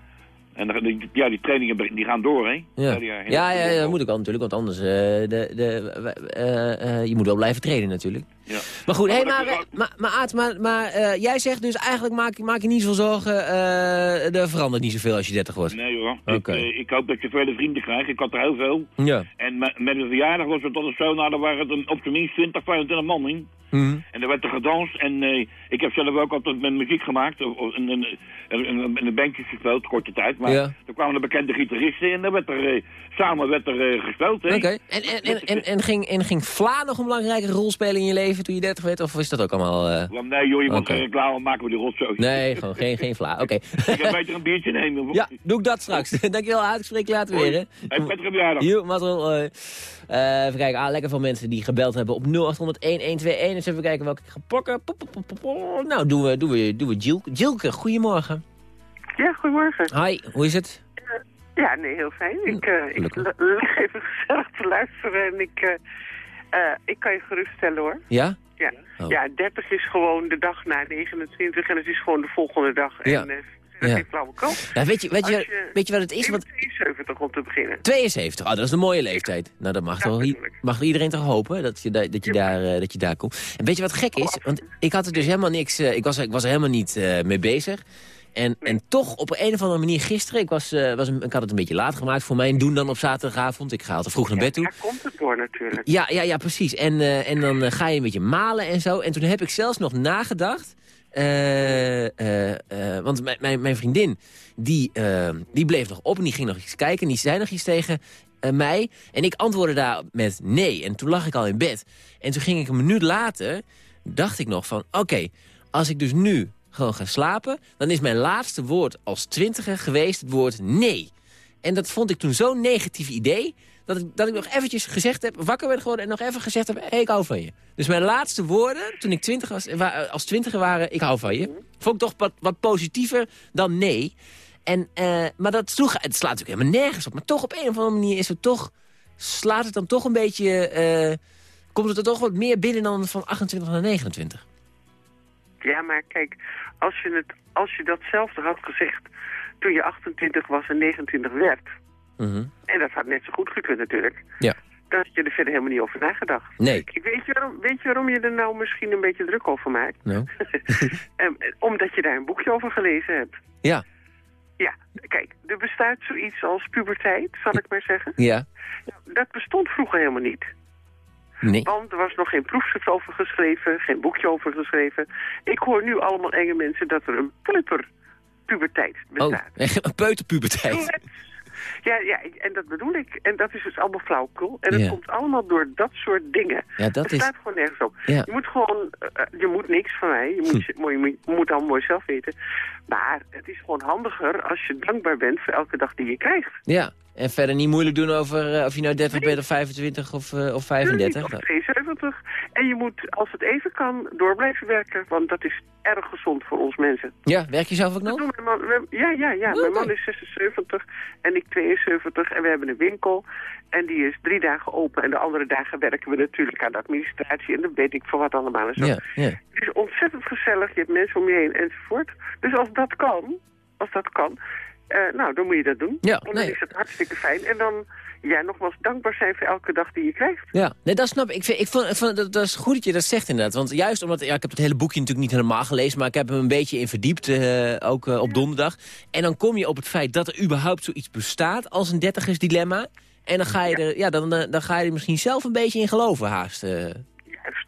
Speaker 10: En die, ja, die trainingen die gaan door, hè?
Speaker 3: Ja.
Speaker 10: eh,
Speaker 3: Ja, ja, ja, dat moet ik al natuurlijk, want anders... de, de, je moet wel blijven trainen natuurlijk.
Speaker 10: Ja.
Speaker 3: Maar goed, hey,
Speaker 10: Maar
Speaker 3: maar, maar, maar, Aad, maar, maar eh, jij zegt dus eigenlijk maak, maak je niet zoveel zorgen, eh er verandert niet zoveel als je 30 wordt.
Speaker 10: Nee hoor. Ik, eh, ik hoop dat je vele vrienden krijgt. Ik had er heel veel.
Speaker 3: Ja.
Speaker 10: En me- met een verjaardag was het altijd zo, nou, dan waren het op zijn minst 20, 25 man in.
Speaker 3: Mhm.
Speaker 10: En er werd er gedanst en ik heb zelf ook altijd met muziek gemaakt. Of een, een, bandje gespeeld, korte tijd. Maar
Speaker 3: Ja.
Speaker 10: er kwamen de bekende gitaristen en dan werd er samen werd er, gespeeld.
Speaker 3: Oké. En, en, en, en, en, ging, en ging Vla nog een belangrijke rol spelen in je leven toen je 30 werd? Of is dat ook allemaal... eh,
Speaker 10: Want nee joh, je moet geen reclame maken voor die rotzooi.
Speaker 3: Nee, gewoon geen, geen Vla. Oké.
Speaker 10: Ik heb beter een biertje nemen.
Speaker 3: Ja, doe ik dat straks. Dankjewel, Aad. Ik spreek je later weer, hè.
Speaker 10: Hey, prettige verjaardag.
Speaker 3: Jo, eh, eh, even kijken, ah, lekker veel mensen die gebeld hebben op 0800 1121. Dus even kijken welke ik ga pakken. Pop, pop, pop, pop, pop. Nou, doen we, doen we, doen we Jilke. Jilke, goedemorgen.
Speaker 11: Ja, goedemorgen.
Speaker 3: Hi, hoe is het?
Speaker 11: Ja, nee, heel fijn. Ik, eh, ik lig even gezellig te luisteren en ik, eh, eh, ik kan je geruststellen hoor.
Speaker 3: Ja?
Speaker 11: ja.
Speaker 3: Oh.
Speaker 11: ja, 30 is gewoon de dag na 29 en het is gewoon de volgende dag.
Speaker 3: Ja.
Speaker 11: En uh,
Speaker 3: Ja. Ja, weet, je, weet, je,
Speaker 11: je-
Speaker 3: weet je wat het is? Want
Speaker 11: 72 om te beginnen.
Speaker 3: 72, oh, dat is een mooie leeftijd. Nou, dat mag, toch, i- mag iedereen toch hopen dat je, da- dat, je daar, eh, dat je daar komt. En weet je wat gek is? Want ik had er dus helemaal niks... eh, ik, was, ik was er helemaal niet mee bezig. En, en toch op een of andere manier gisteren... Ik, was, eh, was een, ik had het een beetje laat gemaakt voor mijn doen dan op zaterdagavond. Ik ga altijd vroeg naar bed toe.
Speaker 11: Daar komt het door natuurlijk.
Speaker 3: Ja, ja, ja precies. En, eh, en dan eh, ga je een beetje malen en zo. En toen heb ik zelfs nog nagedacht... want mijn- vriendin, die, die bleef nog op en die ging nog iets kijken. En die zei nog iets tegen mij. En ik antwoordde daar met nee. En toen lag ik al in bed. En toen ging ik een minuut later, dacht ik nog van... Oké, als ik dus nu gewoon ga slapen... dan is mijn laatste woord als twintiger geweest het woord nee. En dat vond ik toen zo'n negatief idee... Dat ik, dat ik nog eventjes gezegd heb, wakker ben geworden... en nog even gezegd heb, ik hou van je. Dus mijn laatste woorden, toen ik twintig was, wa- als twintiger waren... ik hou van je, vond ik toch wat, wat positiever dan nee. En, eh, maar dat sloeg, het slaat natuurlijk helemaal nergens op. Maar toch op een of andere manier is het toch... slaat het dan toch een beetje... eh, komt het er toch wat meer binnen dan van 28 naar 29?
Speaker 11: Ja, maar kijk, als je, het, als je datzelfde had gezegd toen je 28 was en 29 werd...
Speaker 3: Mhm.
Speaker 11: en dat had net zo goed gekund natuurlijk...
Speaker 3: Ja.
Speaker 11: dan had je er verder helemaal niet over nagedacht.
Speaker 3: Nee.
Speaker 11: Ik weet, je waarom, weet je waarom je er nou misschien een beetje druk over maakt?
Speaker 3: Nou.
Speaker 11: Ehm, omdat je daar een boekje over gelezen hebt.
Speaker 3: Ja.
Speaker 11: Ja, kijk, er bestaat zoiets als puberteit, zal ik maar zeggen.
Speaker 3: Ja.
Speaker 11: Dat bestond vroeger helemaal niet.
Speaker 3: Nee.
Speaker 11: Want er was nog geen proefschrift over geschreven, geen boekje over geschreven. Ik hoor nu allemaal enge mensen dat er een pubertijd
Speaker 3: Oh,
Speaker 11: bestaat.
Speaker 3: een peuterpuberteit.
Speaker 11: Ja, ja, en dat bedoel ik. En dat is dus allemaal flauwkul. En dat
Speaker 3: Ja.
Speaker 11: komt allemaal door dat soort dingen.
Speaker 3: Ja, dat
Speaker 11: het
Speaker 3: is-
Speaker 11: staat gewoon nergens op.
Speaker 3: Ja.
Speaker 11: Je moet gewoon, eh, je moet niks van mij. Je moet, je moet- je moet allemaal mooi zelf weten. Maar het is gewoon handiger als je dankbaar bent voor elke dag die je krijgt.
Speaker 3: Ja, en verder niet moeilijk doen over eh, of je nou 30 bent of 25 of, eh, of 35.
Speaker 11: Of 72. En je moet, als het even kan, door blijven werken. Want dat is erg gezond voor ons mensen.
Speaker 3: Ja, werk je zelf ook nog?
Speaker 11: Mijn man, ja, ja, ja. Mijn man is 76 en ik 72 en we hebben een winkel. En die is drie dagen open en de andere dagen werken we natuurlijk aan de administratie en dan weet ik voor wat allemaal en zo.
Speaker 3: Ja, ja.
Speaker 11: Het is ontzettend gezellig, je hebt mensen om je heen enzovoort. Dus als dat kan, als dat kan, eh, nou dan moet je dat doen.
Speaker 3: Ja,
Speaker 11: en dan
Speaker 3: nee.
Speaker 11: is het hartstikke fijn. En dan, ja, nogmaals dankbaar zijn voor elke dag die je krijgt.
Speaker 3: Ja, nee, dat snap ik. Ik, vind, ik vond, dat, dat is goed dat je dat zegt inderdaad. Want juist omdat, ja, ik heb het hele boekje natuurlijk niet helemaal gelezen... maar ik heb hem een beetje in verdiept, eh, ook eh, op donderdag. En dan kom je op het feit dat er überhaupt zoiets bestaat als een dertigersdilemma. En dan ga je er, ja, dan, eh, dan ga je er misschien zelf een beetje in geloven haast.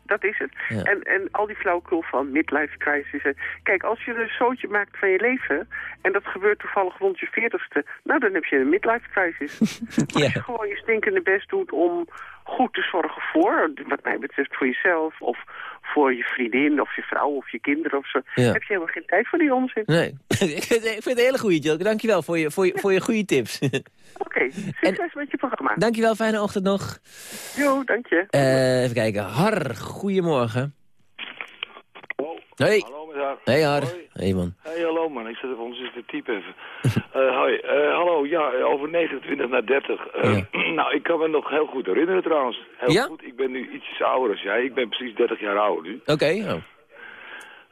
Speaker 11: Dat is het.
Speaker 3: Ja.
Speaker 11: En, en al die flauwekul van midlife crisis. en- Kijk, als je een zootje maakt van je leven... en dat gebeurt toevallig rond je veertigste... nou, dan heb je een midlife crisis. Als je gewoon je stinkende best doet om goed te zorgen voor... wat mij betreft voor jezelf... of voor je vriendin of je vrouw of je kinderen of zo...
Speaker 3: Ja.
Speaker 11: heb je helemaal geen tijd voor die onzin.
Speaker 3: Nee, ik vind, het een hele goede, Jill. Dankjewel voor je, voor je, voor je goede tips.
Speaker 11: Oké, succes met je programma.
Speaker 3: Dankjewel, fijne ochtend nog.
Speaker 11: Jo, dank je.
Speaker 3: Eh, even kijken. Har, goedemorgen. Hey.
Speaker 12: Hallo met haar.
Speaker 3: Hey Har.
Speaker 12: Hoi.
Speaker 3: Hey man.
Speaker 12: Hey, hallo man. Ik zet even eens te typen even. Eh, hoi. Eh, hallo, ja, over 29 naar 30. Eh, nou, ik kan me nog heel goed herinneren trouwens. Heel
Speaker 3: Ja?
Speaker 12: goed. Ik ben nu ietsjes ouder als jij. Ik ben precies 30 jaar ouder nu.
Speaker 3: Oké. oh.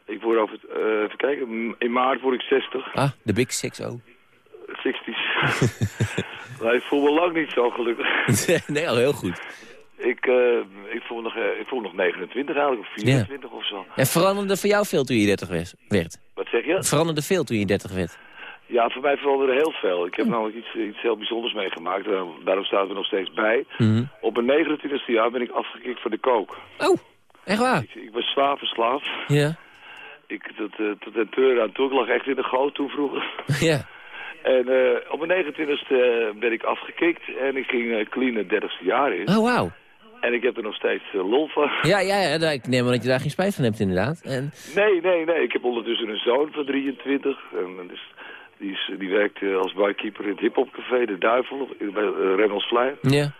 Speaker 12: Ik word over, eh, even kijken, in maart word ik 60.
Speaker 3: Ah, de Big Six oh.
Speaker 12: 60's. maar ik voel me lang niet zo gelukkig.
Speaker 3: nee, al heel goed.
Speaker 12: ik, eh, ik, voel me nog, eh, ik voel nog 29 eigenlijk, of 24 of zo.
Speaker 3: En veranderde voor jou veel toen je 30 was- werd?
Speaker 12: Wat zeg je?
Speaker 3: Het veranderde veel toen je 30 werd?
Speaker 12: Ja, voor mij veranderde heel veel. Ik heb namelijk iets, iets heel bijzonders meegemaakt. Daarom, daarom staat er nog steeds bij.
Speaker 3: Mhm.
Speaker 12: Op mijn 29e jaar ben ik afgekikt voor de kook.
Speaker 3: Oh, echt waar?
Speaker 12: Ik, ik was zwaar verslaafd.
Speaker 3: Ja.
Speaker 12: Ik, tot, eh, tot den teur aan toe. Ik lag echt in de goot toen vroeger.
Speaker 3: Ja.
Speaker 12: En eh, op mijn 29e eh, ben ik afgekikt. En ik ging eh, clean het 30ste jaar in.
Speaker 3: Oh, wauw.
Speaker 12: En ik heb er nog steeds lol van.
Speaker 3: Ja, ja, ja, ik neem aan dat je daar geen spijt van hebt inderdaad. En,
Speaker 12: Nee, nee, nee. Ik heb ondertussen een zoon van 23. En dus, die, is, die werkt als barkeeper in het hiphopcafé De Duivel bij uh, Remmels Vlei.
Speaker 3: ja.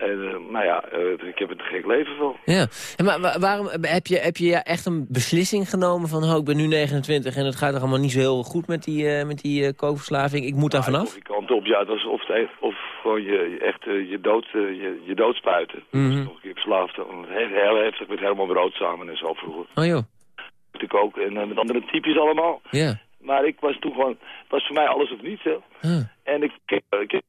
Speaker 12: En eh, nou ja, eh, ik heb er een gek leven van.
Speaker 3: Ja, en maar wa- waarom heb je, heb je ja echt een beslissing genomen van... Oh, ik ben nu 29 en het gaat er allemaal niet zo heel goed met die, eh, met die kookverslaving. Ik moet daar vanaf?
Speaker 12: Die kant op, ja, het was of, het een- of gewoon je, echt je, dood, je, je dood spuiten.
Speaker 3: Mhm.
Speaker 12: Dus nog een keer verslaafd. Heel, heftig met Herman Brood samen en zo vroeger.
Speaker 3: Oh joh.
Speaker 12: Ik ook. En met andere types allemaal.
Speaker 3: Ja.
Speaker 12: Maar ik was toen gewoon... Het was voor mij alles of niets, hè.
Speaker 3: Huh.
Speaker 12: En ik, ik, ik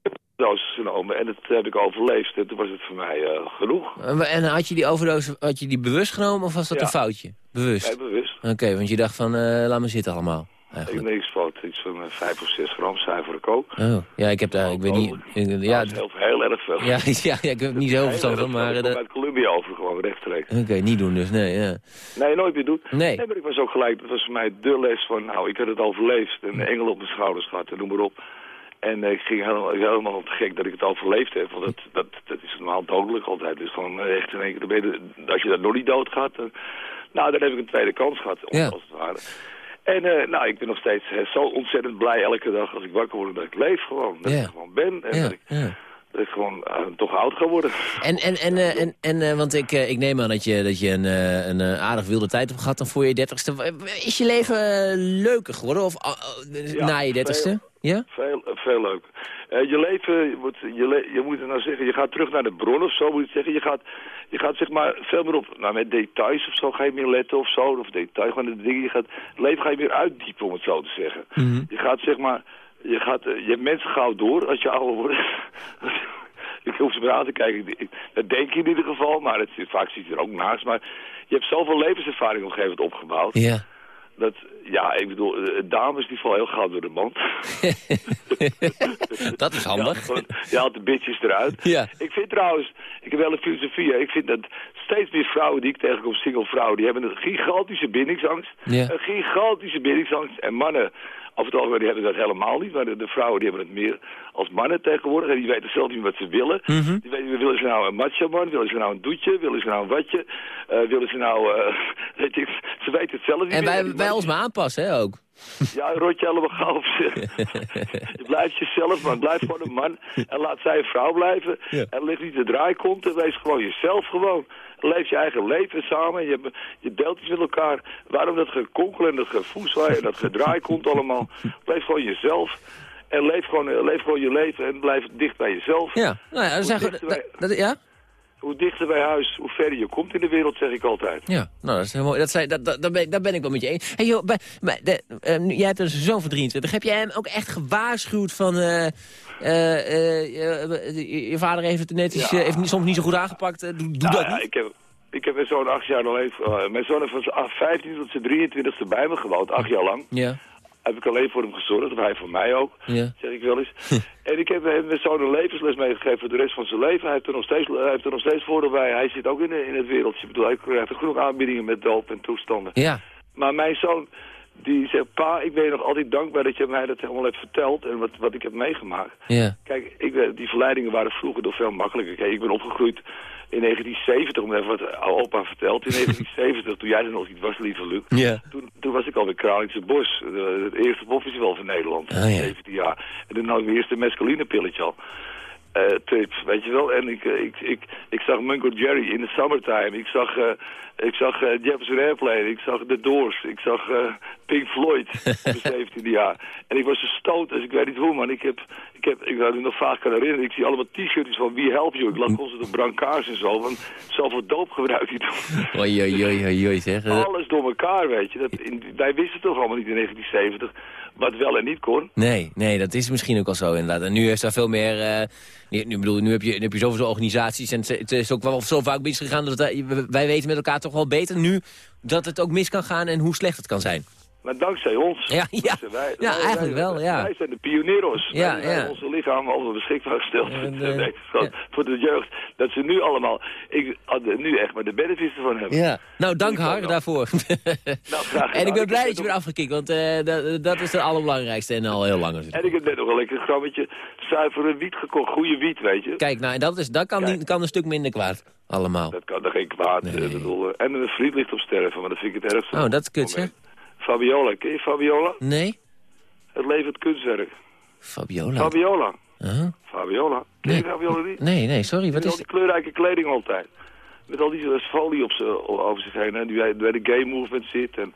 Speaker 12: genomen en dat heb ik overleefd. En toen was het voor mij eh, genoeg.
Speaker 3: Eh, En had je die overdose had je die bewust genomen of was dat
Speaker 12: Ja.
Speaker 3: een foutje? Bewust?
Speaker 12: Nee, bewust.
Speaker 3: Oké, want je dacht van, eh, laat me zitten allemaal.
Speaker 12: Ik
Speaker 3: Eigenlijk.
Speaker 12: niks fout. Iets van eh, 5 of 6 gram zuivere kook.
Speaker 3: Oh, ja, ik heb daar, ik weet niet... ik- ja,
Speaker 12: dat is heel, heel erg veel.
Speaker 3: ja, ja, ja, ik heb niet verstand van, maar...
Speaker 12: Ik kom
Speaker 3: dat-
Speaker 12: uit Colombia over, gewoon rechtstreeks.
Speaker 3: Oké, niet doen dus, nee, ja.
Speaker 12: Nee, nooit meer doen.
Speaker 3: Nee.
Speaker 12: maar ik was ook gelijk, dat was voor mij de les van, nou, ik had het overleefd. En engel op mijn schouders gehad en noem maar op. En eh, ik ging helemaal, helemaal te gek dat ik het overleefd heb. Want dat, dat, dat is normaal dodelijk altijd. Dus gewoon eh, echt in één keer, ben je- als je dat nog niet dood gaat, dan, nou, dan heb ik een tweede kans gehad,
Speaker 3: Ja.
Speaker 12: als het ware. En eh, nou, ik ben nog steeds zo ontzettend blij elke dag als ik wakker word dat ik leef gewoon. Dat ik gewoon ben en dat, ik,
Speaker 3: ja.
Speaker 12: dat ik gewoon toch oud ga worden.
Speaker 3: En, en, en, en, en want ik, ik neem aan dat je, dat je een, een aardig wilde tijd hebt gehad dan voor je dertigste. Is je leven leuker geworden of
Speaker 12: Ja,
Speaker 3: na je dertigste? Ja?
Speaker 12: Veel, veel leuk. Eh, je leven, je moet, je, le- je moet het nou zeggen, je gaat terug naar de bron of zo, moet je zeggen. Je gaat, je gaat zeg maar veel meer op, nou met details of zo ga je meer letten of zo, of details, gewoon de dingen, je gaat, het leven ga je meer uitdiepen om het zo te zeggen. Je gaat zeg maar, je gaat, eh, je hebt mensen gauw door als je ouder wordt. ik hoef ze maar aan te kijken, Ik- dat denk je in ieder geval, maar het, vaak zit je er ook naast. Maar je hebt zoveel levenservaring op een gegeven moment opgebouwd.
Speaker 3: Ja.
Speaker 12: Dat, ja, ik bedoel, eh, dames die vallen heel gauw door de mand.
Speaker 3: dat is handig.
Speaker 12: gewoon- je haalt de bitches eruit.
Speaker 3: Ja.
Speaker 12: Ik vind trouwens, ik heb wel een filosofie, ik vind dat steeds meer vrouwen die ik tegenkom, single vrouwen, die hebben een gigantische bindingsangst.
Speaker 3: Ja.
Speaker 12: Een gigantische bindingsangst. En mannen, af en toe die hebben dat helemaal niet, maar de, de vrouwen die hebben het meer als mannen tegenwoordig. En die weten zelf niet wat ze willen.
Speaker 3: Mhm.
Speaker 12: Die weten, willen ze nou een macho man, willen ze nou een doetje, willen ze nou een watje, Eh, willen ze nou, eh, weet ik, ze weten het zelf niet
Speaker 3: En
Speaker 12: meer.
Speaker 3: wij, wij ons maar aanpassen, hè, ook.
Speaker 12: ja, rot je helemaal gauw op je blijft jezelf, man. Blijf gewoon een man. En laat zij een vrouw blijven.
Speaker 3: Ja.
Speaker 12: En ligt niet de draaikonten. Wees gewoon jezelf gewoon. Leef je eigen leven samen. Je, je deelt iets met elkaar. Waarom dat gekonkel en dat gevoeswaai en dat gedraai komt allemaal. Blijf gewoon jezelf. En leef gewoon, leef gewoon je leven en blijf dicht bij jezelf.
Speaker 3: Ja, nou ja, dat-
Speaker 12: wij-
Speaker 3: dat- ja?
Speaker 12: Hoe dichter bij huis, hoe verder je komt in de wereld, zeg ik altijd.
Speaker 3: Ja, nou, dat is heel mooi. Dat zei, dat, dat, dat ben, ik- daar ben ik wel met je eens. Hey, joh, bij, bij, de, eh, nu- jij hebt een zoon van 23. Heb jij hem ook echt gewaarschuwd van... eh, eh, eh, je, vader heeft het net
Speaker 12: Ja.
Speaker 3: heeft niet- soms niet zo goed aangepakt. doe doe
Speaker 12: Nou
Speaker 3: dat
Speaker 12: ja,
Speaker 3: niet.
Speaker 12: ik heb, ik heb mijn zoon acht jaar alleen... eh, mijn zoon heeft van zijn 15 tot zijn 23e bij me gewoond, acht jaar lang.
Speaker 3: Ja,
Speaker 12: Heb ik alleen voor hem gezorgd, of hij voor mij ook,
Speaker 3: ja.
Speaker 12: zeg ik wel eens. en ik heb hem mijn zoon een levensles meegegeven voor de rest van zijn leven. Hij heeft er nog steeds, hij heeft er nog steeds voordeel bij. Hij zit ook in, in het wereldje. Ik bedoel, hij krijgt genoeg aanbiedingen met doop en toestanden.
Speaker 3: Ja,
Speaker 12: Maar mijn zoon, die zegt, pa, ik ben je nog altijd dankbaar dat je mij dat helemaal hebt verteld en wat, wat ik heb meegemaakt.
Speaker 3: ja.
Speaker 12: Kijk, ik, die verleidingen waren vroeger nog veel makkelijker. Kijk, ik ben opgegroeid in 1970, om even wat opa vertelt. In 1970, toen jij er nog niet was, lieve Luc. Toen, toen was ik alweer Kralingse Bos, de- het eerste popfestival van Nederland.
Speaker 3: Ja.
Speaker 12: 17 jaar. En toen had ik mijn eerste mescalinepilletje al. Trip, weet je wel. En ik, eh, ik, ik, ik zag Mungo Jerry in de summertime. Ik zag, eh, ik zag Jefferson Airplane. Ik zag The Doors. Ik zag eh, Pink Floyd op mijn 17e jaar. En ik was gestoot, dus ik weet niet hoe, man. Ik heb, ik heb, ik had me nog vaak kan herinneren. Ik zie allemaal t-shirts van wie help je. Ik lag constant op brancards en zo. Want zoveel doop gebruik je toen.
Speaker 3: Oei, oei, oei, zeg.
Speaker 12: Alles door elkaar, weet je. Dat, in, wij wisten toch allemaal niet in 1970 wat wel en niet kon.
Speaker 3: Nee, nee, dat is misschien ook al zo inderdaad. En nu is daar veel meer... eh, nu, bedoel, nu heb je, nu heb je zoveel organisaties en het, is ook wel zo vaak misgegaan... dat wij weten met elkaar toch wel beter nu dat het ook mis kan gaan en hoe slecht het kan zijn.
Speaker 12: Maar dankzij ons.
Speaker 3: Ja, ja.
Speaker 12: Wij,
Speaker 3: Ja,
Speaker 12: wij-
Speaker 3: eigenlijk
Speaker 12: wij-
Speaker 3: wel, ja.
Speaker 12: Wij zijn de pioneros.
Speaker 3: Ja,
Speaker 12: wij,
Speaker 3: ja.
Speaker 12: onze lichamen allemaal beschikbaar gesteld
Speaker 3: En,
Speaker 12: voor, de
Speaker 3: eh, ja.
Speaker 12: voor de jeugd. Dat ze nu allemaal, ik nu echt maar de benefits ervan hebben.
Speaker 3: Ja. Nou, dank
Speaker 12: wel.
Speaker 3: daarvoor.
Speaker 12: Nou, graag
Speaker 3: en ik ben blij dat je bent afgekikt, want eh, dat, dat is het allerbelangrijkste en al heel lang.
Speaker 12: En ik heb net nog een lekker grammetje zuivere wiet gekocht. Goede wiet, weet je.
Speaker 3: Kijk, nou, en dat, is, dat kan, kan een stuk minder kwaad. Allemaal.
Speaker 12: Dat kan er geen kwaad.
Speaker 3: Nee.
Speaker 12: eh, bedoel, en een vriend ligt op sterven, maar dat vind ik het ergste.
Speaker 3: Oh, dat is kut.
Speaker 12: Fabiola, ken je Fabiola?
Speaker 3: Nee?
Speaker 12: Het levert kunstwerk.
Speaker 3: Fabiola.
Speaker 12: Fabiola.
Speaker 3: Huh?
Speaker 12: Fabiola. Ken je
Speaker 3: Nee.
Speaker 12: Fabiola niet?
Speaker 3: Nee, nee, sorry, wat
Speaker 12: Met
Speaker 3: is
Speaker 12: al die kleurrijke kleding altijd. Met al die eh, folie op over zich heen. Hè, die bij bij de gay movement zit. En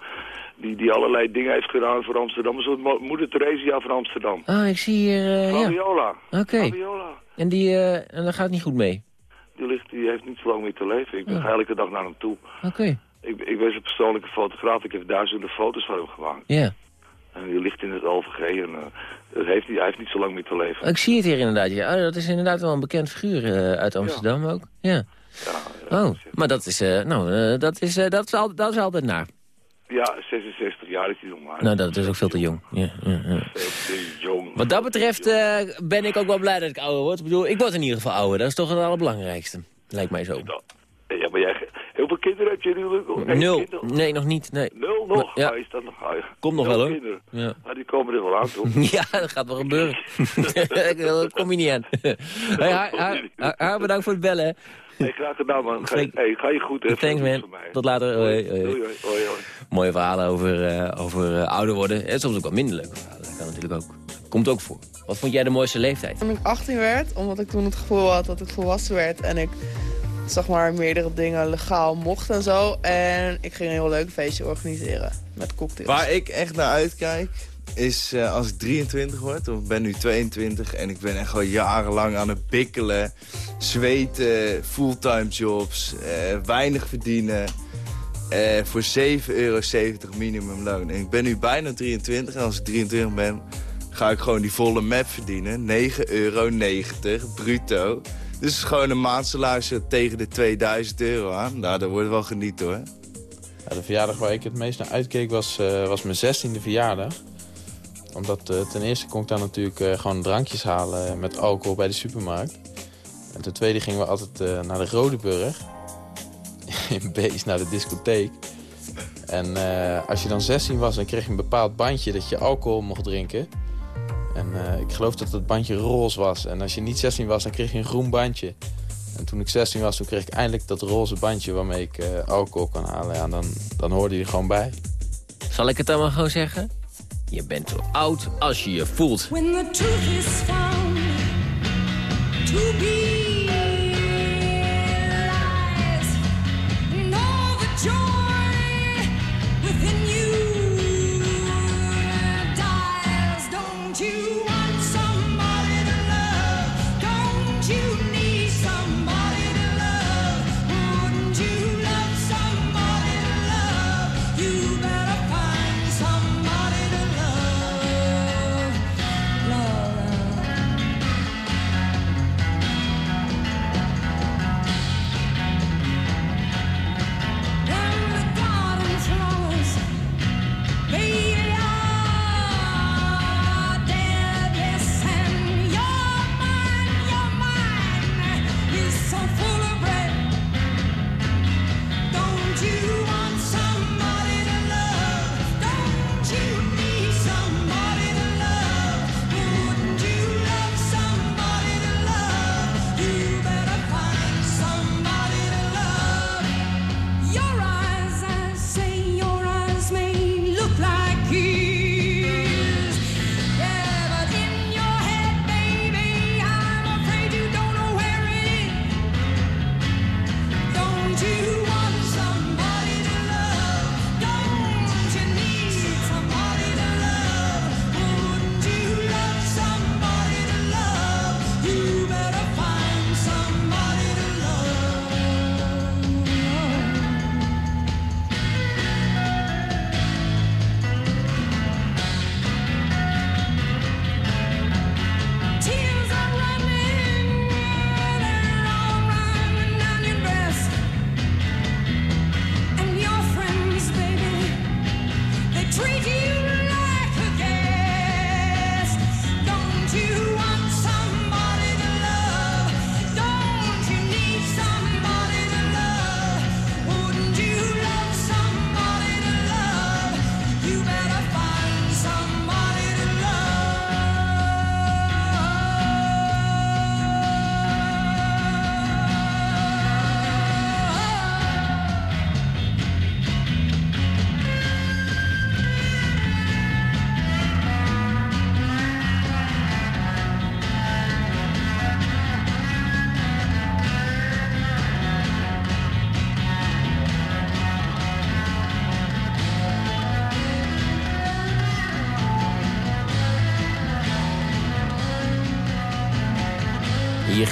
Speaker 12: die, die allerlei dingen heeft gedaan voor Amsterdam. Een soort mo- moeder Theresia van Amsterdam.
Speaker 3: Oh, ik zie hier... eh, ja.
Speaker 12: Fabiola.
Speaker 3: Oké.
Speaker 12: Fabiola.
Speaker 3: En, die, en daar gaat niet goed mee?
Speaker 12: Die, ligt, die heeft niet zo lang meer te leven. Ik ben oh. elke dag naar hem toe.
Speaker 3: Oké.
Speaker 12: Ik, ik ben zijn persoonlijke fotograaf. Ik heb duizenden foto's van hem gemaakt.
Speaker 3: Ja.
Speaker 12: En die ligt in het OVG en uh, heeft, hij heeft niet zo lang meer te leven.
Speaker 3: Ik zie het hier inderdaad. Ja. Oh, dat is inderdaad wel een bekend figuur uh, uit Amsterdam ook. Ja. ja oh, maar dat is, uh, nou, dat is, dat, is al, dat is altijd naar.
Speaker 12: Ja, 66 jaar is hij nog maar.
Speaker 3: Nou, dat is ook veel te jong. Ja, ja, ja.
Speaker 12: Te jong.
Speaker 3: Wat dat betreft ben ik ook wel blij dat ik ouder word. Ik bedoel, ik word in ieder geval ouder. Dat is toch het allerbelangrijkste. Lijkt mij zo.
Speaker 12: Ja, maar jij, kinderen heb je nu?
Speaker 3: Nul. Nee, nog niet. Nee.
Speaker 12: Nul nog? Ja. is dat nog? Ah,
Speaker 3: Komt nog wel hoor.
Speaker 12: Ja. Die komen er wel aan toch?
Speaker 3: ja, dat gaat wel gebeuren. dat kom je niet aan. hey, haar, haar, bedankt voor het bellen.
Speaker 12: Hey, graag gedaan man. Ga, hey, ga je goed. Hè,
Speaker 3: Thanks man. Tot later. Hoi, hoi. Hoi, hoi, Mooie verhalen over, uh, over uh, ouder worden. En soms ook wel minder leuke verhalen. Dat kan natuurlijk ook. Komt ook voor. Wat vond jij de mooiste leeftijd?
Speaker 9: Toen ik 18 werd, omdat ik toen het gevoel had dat ik volwassen werd. En ik zeg maar, meerdere dingen legaal mocht en zo. En ik ging een heel leuk feestje organiseren met cocktails.
Speaker 13: Waar ik echt naar uitkijk is uh, als ik 23 word, of ben nu 22... en ik ben echt al jarenlang aan het bikkelen, zweten, fulltime jobs, uh, weinig verdienen... Uh, voor 7,70 euro minimumloon. En ik ben nu bijna 23 en als ik 23 ben, ga ik gewoon die volle map verdienen. 9,90 euro bruto. Dus gewoon een maandsalaris tegen de 2000 euro aan. Nou, dat wordt wel geniet hoor.
Speaker 14: De verjaardag waar ik het meest naar uitkeek was, uh, was mijn 16e verjaardag. Omdat uh, ten eerste kon ik dan natuurlijk uh, gewoon drankjes halen met alcohol bij de supermarkt. En ten tweede gingen we altijd naar de Rode Burg. In Beest naar de discotheek. En als je dan 16 was, dan kreeg je een bepaald bandje dat je alcohol mocht drinken. En uh, ik geloof dat het bandje roze was. En als je niet 16 was, dan kreeg je een groen bandje. En toen ik 16 was, toen kreeg ik eindelijk dat roze bandje waarmee ik uh, alcohol kan halen. Ja, dan, dan hoorde je er gewoon bij.
Speaker 3: Zal ik het dan maar gewoon zeggen? Je bent zo oud als je je voelt. When the truth is found to be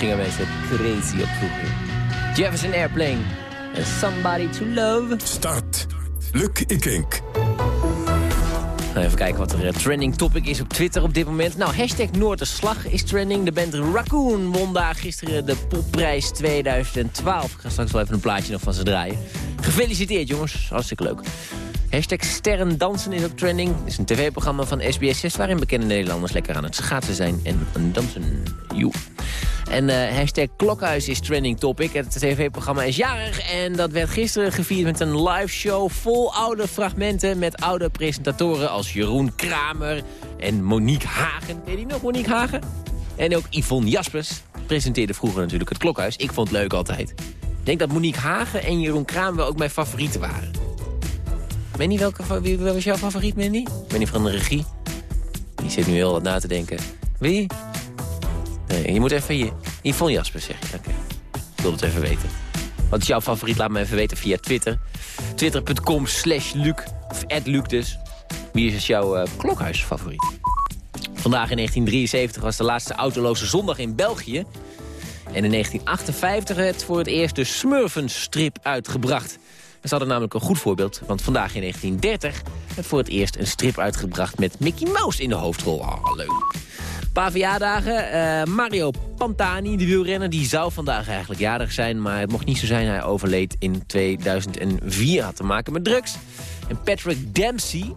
Speaker 3: gingen mensen crazy op vroeger. Jefferson Airplane. Somebody to love.
Speaker 2: Start. Luc Ikink.
Speaker 3: Even kijken wat er trending topic is op Twitter op dit moment. Nou, hashtag Noorderslag is trending. De band Raccoon won daar gisteren de popprijs 2012. Ik ga straks wel even een plaatje nog van ze draaien. Gefeliciteerd jongens, hartstikke leuk. Hashtag Sterren Dansen is ook trending. Het is een tv-programma van SBS6 waarin bekende Nederlanders lekker aan het schaatsen zijn en dansen. Joe. En uh, hashtag Klokhuis is trending topic. Het tv-programma is jarig en dat werd gisteren gevierd met een live show vol oude fragmenten met oude presentatoren als Jeroen Kramer en Monique Hagen. Weet je nog Monique Hagen? En ook Yvonne Jaspers presenteerde vroeger natuurlijk het Klokhuis. Ik vond het leuk altijd. Ik denk dat Monique Hagen en Jeroen Kramer ook mijn favorieten waren. Niet welke, wie was jouw favoriet, Mandy? Ben je van de regie? Die zit nu heel wat na te denken. Wie? Nee, je moet even je... Yvonne Jasper zeggen. Oké. Ik wil het even weten. Wat is jouw favoriet? Laat me even weten via Twitter. Twitter.com slash Luc. Of Luc dus. Wie is jouw uh, klokhuisfavoriet? Vandaag in 1973 was de laatste autoloze zondag in België. En in 1958 werd voor het eerst de Smurfenstrip uitgebracht. Ze hadden namelijk een goed voorbeeld, want vandaag in 1930... werd voor het eerst een strip uitgebracht met Mickey Mouse in de hoofdrol. Oh, leuk. Paar verjaardagen. Uh, Mario Pantani, de wielrenner, die zou vandaag eigenlijk jarig zijn... maar het mocht niet zo zijn. Hij overleed in 2004. Had te maken met drugs. En Patrick Dempsey,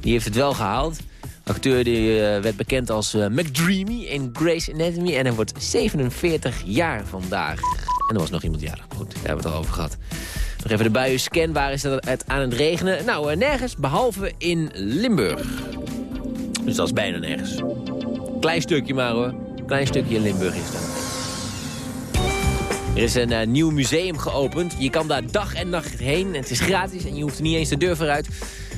Speaker 3: die heeft het wel gehaald. Acteur die uh, werd bekend als uh, McDreamy in Grey's Anatomy... en hij wordt 47 jaar vandaag. En er was nog iemand jarig. Goed, daar hebben we het al over gehad. Nog even de buien scan. Waar is het aan het regenen? Nou, eh, nergens, behalve in Limburg. Dus dat is bijna nergens. Klein stukje maar hoor. Klein stukje in Limburg is dat. Er is een uh, nieuw museum geopend. Je kan daar dag en nacht heen. Het is gratis en je hoeft niet eens de deur vooruit.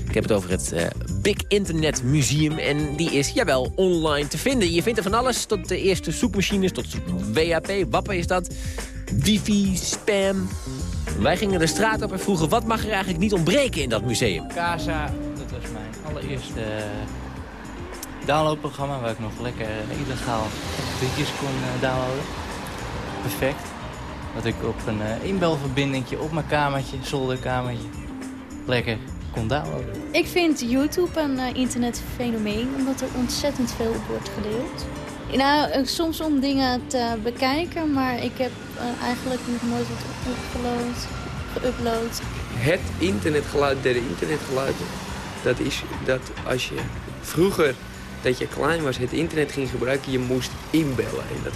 Speaker 3: Ik heb het over het uh, Big Internet Museum. En die is, jawel, online te vinden. Je vindt er van alles. Tot de eerste zoekmachines, tot WAP. Wappen is dat. Wifi, spam, wij gingen de straat op en vroegen wat mag er eigenlijk niet ontbreken in dat museum.
Speaker 15: Casa, dat was mijn allereerste eh, downloadprogramma waar ik nog lekker illegaal liedjes kon eh, downloaden. Perfect. Dat ik op een uh, inbelverbinding op mijn kamertje, zolderkamertje, lekker kon downloaden.
Speaker 16: Ik vind YouTube een uh, internetfenomeen omdat er ontzettend veel op wordt gedeeld. Nou, soms om dingen te bekijken, maar ik heb uh, eigenlijk nog nooit wat opgeload, geüpload.
Speaker 17: Het internetgeluid der internetgeluiden, dat is dat als je vroeger, dat je klein was, het internet ging gebruiken, je moest inbellen. En dat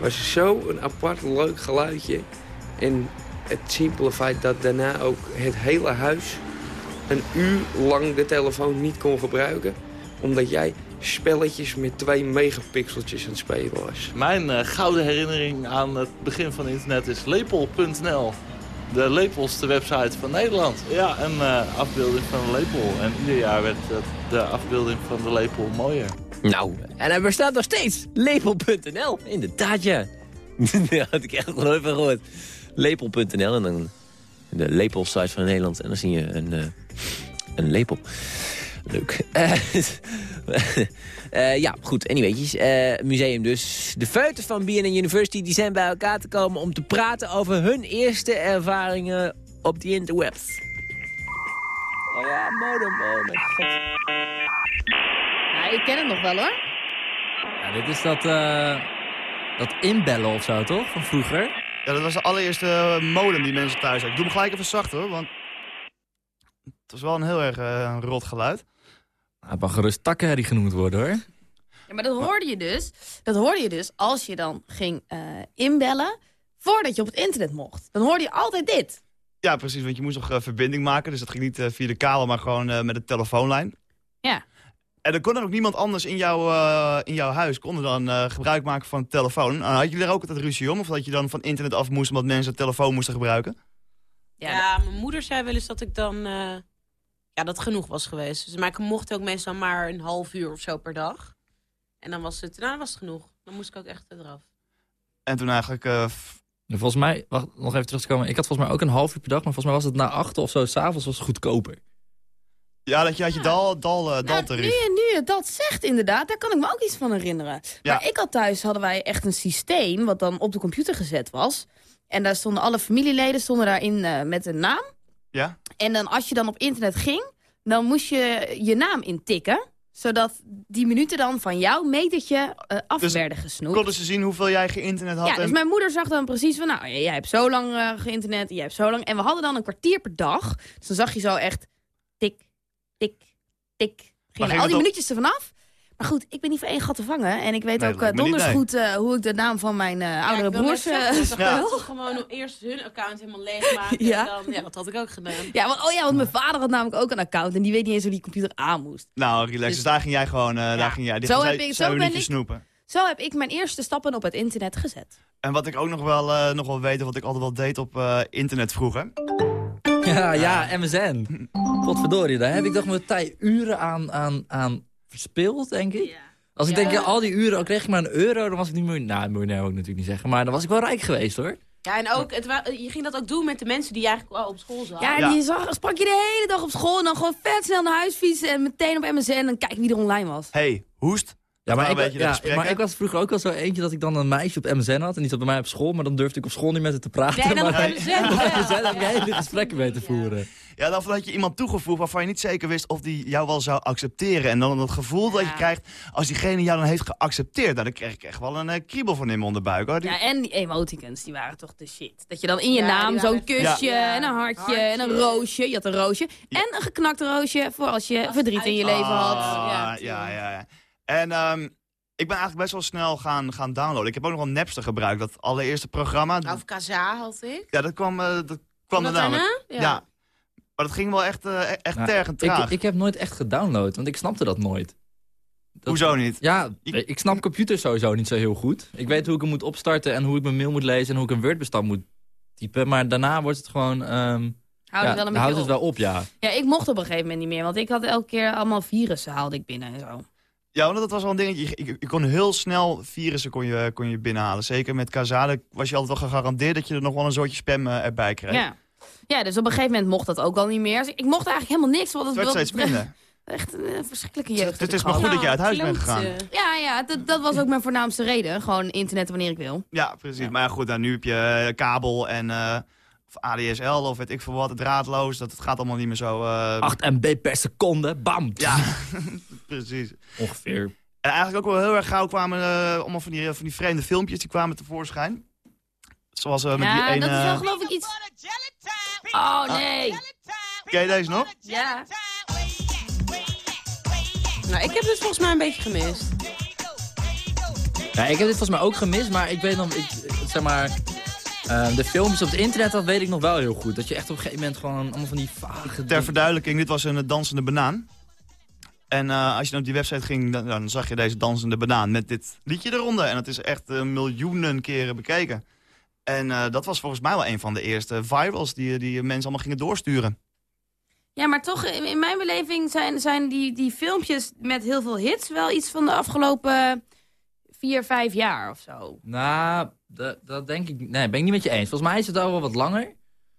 Speaker 17: was zo een apart leuk geluidje. En het simpele feit dat daarna ook het hele huis een uur lang de telefoon niet kon gebruiken. Omdat jij spelletjes met twee megapixeltjes aan het spelen was.
Speaker 18: Mijn uh, gouden herinnering aan het begin van internet is lepel.nl. De lepelste website van Nederland. Ja, een uh, afbeelding van een lepel. En ieder jaar werd de afbeelding van de lepel mooier.
Speaker 3: Nou, en hij bestaat nog steeds. Lepel.nl, inderdaad ja. Daar had ik echt nog nooit van gehoord. Lepel.nl en dan de lepelsite van Nederland. En dan zie je een, uh, een lepel. Leuk. Uh, ja, goed. Anyways, uh, museum dus. De feuten van BNN University die zijn bij elkaar te komen om te praten over hun eerste ervaringen op de interwebs. Oh ja, modem, oh mijn god.
Speaker 16: Ja, ik ken het nog wel hoor.
Speaker 19: Ja, dit is dat, uh, dat inbellen of zo, toch? Van vroeger.
Speaker 20: Ja, dat was de allereerste modem die mensen thuis hadden. Ik doe hem gelijk even zacht hoor, want het was wel een heel erg rot geluid.
Speaker 19: Hij mag gerust takkenherrie genoemd worden, hoor.
Speaker 16: Ja, maar dat hoorde je dus. Dat hoorde je dus als je dan ging uh, inbellen voordat je op het internet mocht. Dan hoorde je altijd dit.
Speaker 20: Ja, precies, want je moest nog uh, verbinding maken. Dus dat ging niet uh, via de kabel, maar gewoon met de telefoonlijn.
Speaker 16: Ja.
Speaker 20: En dan kon er ook niemand anders in, jou, in jouw huis kon dan gebruik maken van de telefoon. had je er ook altijd ruzie om? Of dat je dan van internet af moest omdat mensen de telefoon moesten gebruiken?
Speaker 21: Ja, ja mijn moeder zei wel eens dat ik dan ja, dat genoeg was geweest. Dus, maar ik mocht ook meestal maar een half uur of zo per dag. En dan was het, nou, dan was het genoeg. Dan moest ik ook echt eraf.
Speaker 20: En toen eigenlijk... Uh,
Speaker 19: volgens mij, wacht, nog even terug te komen. Ik had volgens mij ook een half uur per dag. Maar volgens mij was het na acht of zo, s'avonds was het goedkoper.
Speaker 20: Ja, dat je had je dal, dal, eh,
Speaker 22: Nou,
Speaker 20: daltarief.
Speaker 22: nu, je- nu je dat zegt inderdaad, daar kan ik me ook iets van herinneren.
Speaker 20: Ja.
Speaker 22: Maar ik had thuis, hadden wij echt een systeem wat dan op de computer gezet was. En daar stonden alle familieleden stonden daarin eh, met een naam.
Speaker 20: Ja?
Speaker 22: En dan als je dan op internet ging, dan moest je je naam intikken. Zodat die minuten dan van jouw metertje eh, af
Speaker 20: Dus
Speaker 22: werden gesnoept.
Speaker 20: Konden ze zien hoeveel jij geïnternet had?
Speaker 22: Ja, dus mijn moeder zag dan precies van, nou, jij hebt zo lang eh geïnternet, jij hebt zo lang. En we hadden dan een kwartier per dag. Dus dan zag je zo echt tik, tik, tik.
Speaker 20: ging
Speaker 22: Gingen al die
Speaker 20: op-
Speaker 22: minuutjes ervan af. Maar goed, ik ben niet voor één gat te vangen. En ik weet
Speaker 20: Nee,
Speaker 22: ook
Speaker 20: lijkt
Speaker 22: eh,
Speaker 20: niet,
Speaker 22: donders
Speaker 20: nee.
Speaker 22: goed eh, hoe ik de naam van mijn eh, oudere broers eh, spel.
Speaker 21: gewoon- gewoon eerst hun account helemaal leegmaken.
Speaker 22: Ja.
Speaker 21: En dan, ja, dat had ik ook gedaan.
Speaker 22: Ja, want, oh ja, want mijn vader had namelijk ook een account. En die weet niet eens hoe die computer aan moest.
Speaker 20: Nou, relax. Dus daar ging jij gewoon... eh, daar ging jij, dit
Speaker 22: Zo heb ik- zo ben ik-
Speaker 20: snoepen.
Speaker 22: Zo heb ik mijn eerste stappen op het internet gezet.
Speaker 20: En wat ik ook nog wel, eh, nog wel weet, wat ik altijd wel deed op eh, internet vroeger.
Speaker 19: Ja, ja, MSN. Potverdorie, daar heb ik toch mijn tijd uren aan, aan, aan verspild, denk ik. Als ik
Speaker 21: Ja.
Speaker 19: denk, ja, al die uren, al kreeg ik maar een euro, dan was ik niet meer... Nou, miljonair wil ik natuurlijk niet zeggen, maar dan was ik wel rijk geweest, hoor.
Speaker 21: Ja, en ook, het, je ging dat ook doen met de mensen die je eigenlijk al op school zag.
Speaker 22: Ja, en je zag, sprak je de hele dag op school. En dan gewoon vet snel naar huis fietsen. En meteen op MSN. En kijken wie er online was.
Speaker 20: hey, hoest.
Speaker 19: Ja, maar ik, ja, maar was vroeger ook al zo eentje dat ik dan een meisje op MSN had. En die zat bij mij op school, maar dan durfde ik op school niet met haar te praten.
Speaker 21: Nee, dan
Speaker 19: maar
Speaker 21: op MSN,
Speaker 19: op
Speaker 21: ja.
Speaker 19: MSN heb ik hele gesprekken mee te voeren.
Speaker 20: Ja, dan had je iemand toegevoegd waarvan je niet zeker wist of die jou wel zou accepteren. En dan het gevoel dat je krijgt, als diegene jou dan heeft geaccepteerd, nou, dan kreeg ik echt wel een eh, kriebel van in mijn onderbuik. Hoor. Die-
Speaker 22: Ja, en die emoticons, die waren toch de shit. Dat je dan in je
Speaker 21: Ja,
Speaker 22: naam zo'n kusje
Speaker 21: Ja.
Speaker 22: en een hartje,
Speaker 21: Hartje.
Speaker 22: en een roosje. Je had een roosje. En een geknakt roosje voor als je verdriet in je leven had.
Speaker 20: Ah, ja, ja, ja. En ehm, ik ben eigenlijk best wel snel gaan, gaan downloaden. Ik heb ook nog wel Napster gebruikt, dat allereerste programma.
Speaker 21: Of Kaza had ik.
Speaker 20: Ja, dat kwam, eh, dat kwam
Speaker 21: dat
Speaker 20: daarna.
Speaker 21: Ja.
Speaker 20: Ja. Maar dat ging wel echt, eh, echt
Speaker 19: Nou,
Speaker 20: tergend
Speaker 19: ik,
Speaker 20: traag.
Speaker 19: ik heb nooit echt gedownload, want ik snapte dat nooit. Dat-
Speaker 20: Hoezo niet?
Speaker 19: Ja, ik snap computers sowieso niet zo heel goed. Ik weet hoe ik hem moet opstarten en hoe ik mijn mail moet lezen en hoe ik een Word-bestand moet typen. Maar daarna wordt het gewoon... ehm
Speaker 22: Houdt het
Speaker 19: ja,
Speaker 22: wel een beetje
Speaker 19: houdt het
Speaker 22: op.
Speaker 19: wel op, ja.
Speaker 22: Ja, ik mocht op een gegeven moment niet meer. Want ik had elke keer allemaal virussen haalde ik binnen en zo.
Speaker 20: Ja, want dat was wel een dingetje. Je, je- je kon heel snel virussen kon je, kon je binnenhalen. Zeker met Kazade was je altijd wel gegarandeerd dat je er nog wel een soortje spam eh, erbij kreeg.
Speaker 22: Ja. ja, dus op een gegeven moment mocht dat ook al niet meer. Dus ik mocht eigenlijk helemaal niks. Want
Speaker 20: Het werd steeds minder.
Speaker 22: Echt een eh, verschrikkelijke jeugd.
Speaker 20: Het is maar goed dat je uit huis bent gegaan.
Speaker 22: Ja, ja dat, dat was ook mijn voornaamste reden. Gewoon internet wanneer ik wil.
Speaker 20: Ja, precies. Maar ja, goed, nou, nu heb je eh, kabel en eh, ADSL of weet ik veel wat, draadloos. Dat het gaat allemaal niet meer zo... eh,
Speaker 19: 8 MB per seconde, bam!
Speaker 20: Ja, precies.
Speaker 19: Ongeveer.
Speaker 20: En eigenlijk ook wel heel erg gauw kwamen eh, allemaal van die, van die vreemde filmpjes die kwamen tevoorschijn. Zoals eh, met die
Speaker 22: Ja,
Speaker 20: ene...
Speaker 22: dat is wel geloof ik iets... Oh, nee.
Speaker 20: Ken je deze nog?
Speaker 22: Ja.
Speaker 21: Nou, ik heb dit volgens mij een beetje gemist.
Speaker 19: Ja, ik heb dit volgens mij ook gemist, maar ik weet nog, ik, zeg maar, eh, de filmpjes op het internet, dat weet ik nog wel heel goed. Dat je echt op een gegeven moment gewoon allemaal van die vage...
Speaker 20: Ter verduidelijking, dit was een eh, dansende banaan. En eh, als je naar die website ging, dan, dan zag je deze dansende banaan met dit liedje eronder. En het is echt miljoenen keren bekeken. En eh, dat was volgens mij wel een van de eerste virals die, die mensen allemaal gingen doorsturen.
Speaker 22: Ja, maar toch, in in mijn beleving zijn, zijn die, die filmpjes met heel veel hits wel iets van de afgelopen vier, vijf jaar of zo.
Speaker 19: Nou, dat, dat denk ik... Nee, ben ik niet met je eens. Volgens mij is het al wel wat langer.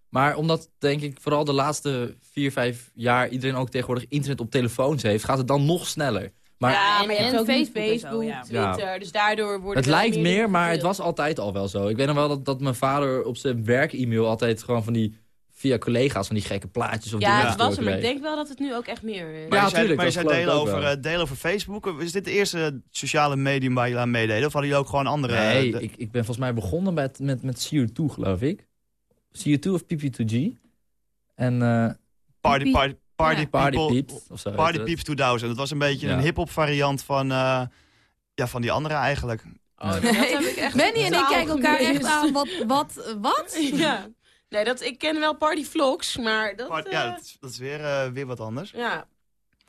Speaker 19: Maar omdat, denk ik, vooral de laatste vier, vijf jaar... iedereen ook tegenwoordig internet op telefoons heeft... gaat het dan nog sneller. Maar
Speaker 21: ja,
Speaker 22: en-
Speaker 21: maar je hebt ook
Speaker 22: Facebook en
Speaker 21: Facebook,
Speaker 22: zo, ja.
Speaker 21: Twitter, dus daardoor worden
Speaker 19: het
Speaker 21: er
Speaker 19: lijkt
Speaker 21: meer
Speaker 19: meer, maar het was altijd al wel zo. Ik weet nog wel dat, dat mijn vader op zijn werk-e-mail... altijd gewoon van die... via collega's van die gekke plaatjes of
Speaker 21: Ja, het was er, maar ik denk wel dat het nu ook echt meer is.
Speaker 20: Maar
Speaker 19: Ja,
Speaker 20: je zei,
Speaker 19: tuurlijk,
Speaker 20: maar je zei delen over, eh, delen over Facebook. Is dit de eerste sociale medium waar jullie aan meededen? Of hadden jullie ook gewoon andere...
Speaker 19: Nee,
Speaker 20: de-
Speaker 19: ik, ik ben volgens mij begonnen met, met, met CO2, geloof ik. CO2 of PP2G. En... eh,
Speaker 20: Party, party, party,
Speaker 19: Ja. Party
Speaker 20: people,
Speaker 19: Peeps, of zo
Speaker 20: Party. Peeps 2000. Dat was een beetje
Speaker 19: Ja.
Speaker 20: een hip-hop variant van, eh, ja, van die andere eigenlijk.
Speaker 21: Oh, dat heb ik echt
Speaker 22: Benny en ik kijken elkaar echt aan. Wat? Wat? wat?
Speaker 21: Ja. Nee, dat, ik ken wel Party Vlogs, maar dat...
Speaker 20: Maar,
Speaker 21: eh,
Speaker 20: ja, dat is, dat is weer, eh, weer wat anders.
Speaker 21: ja.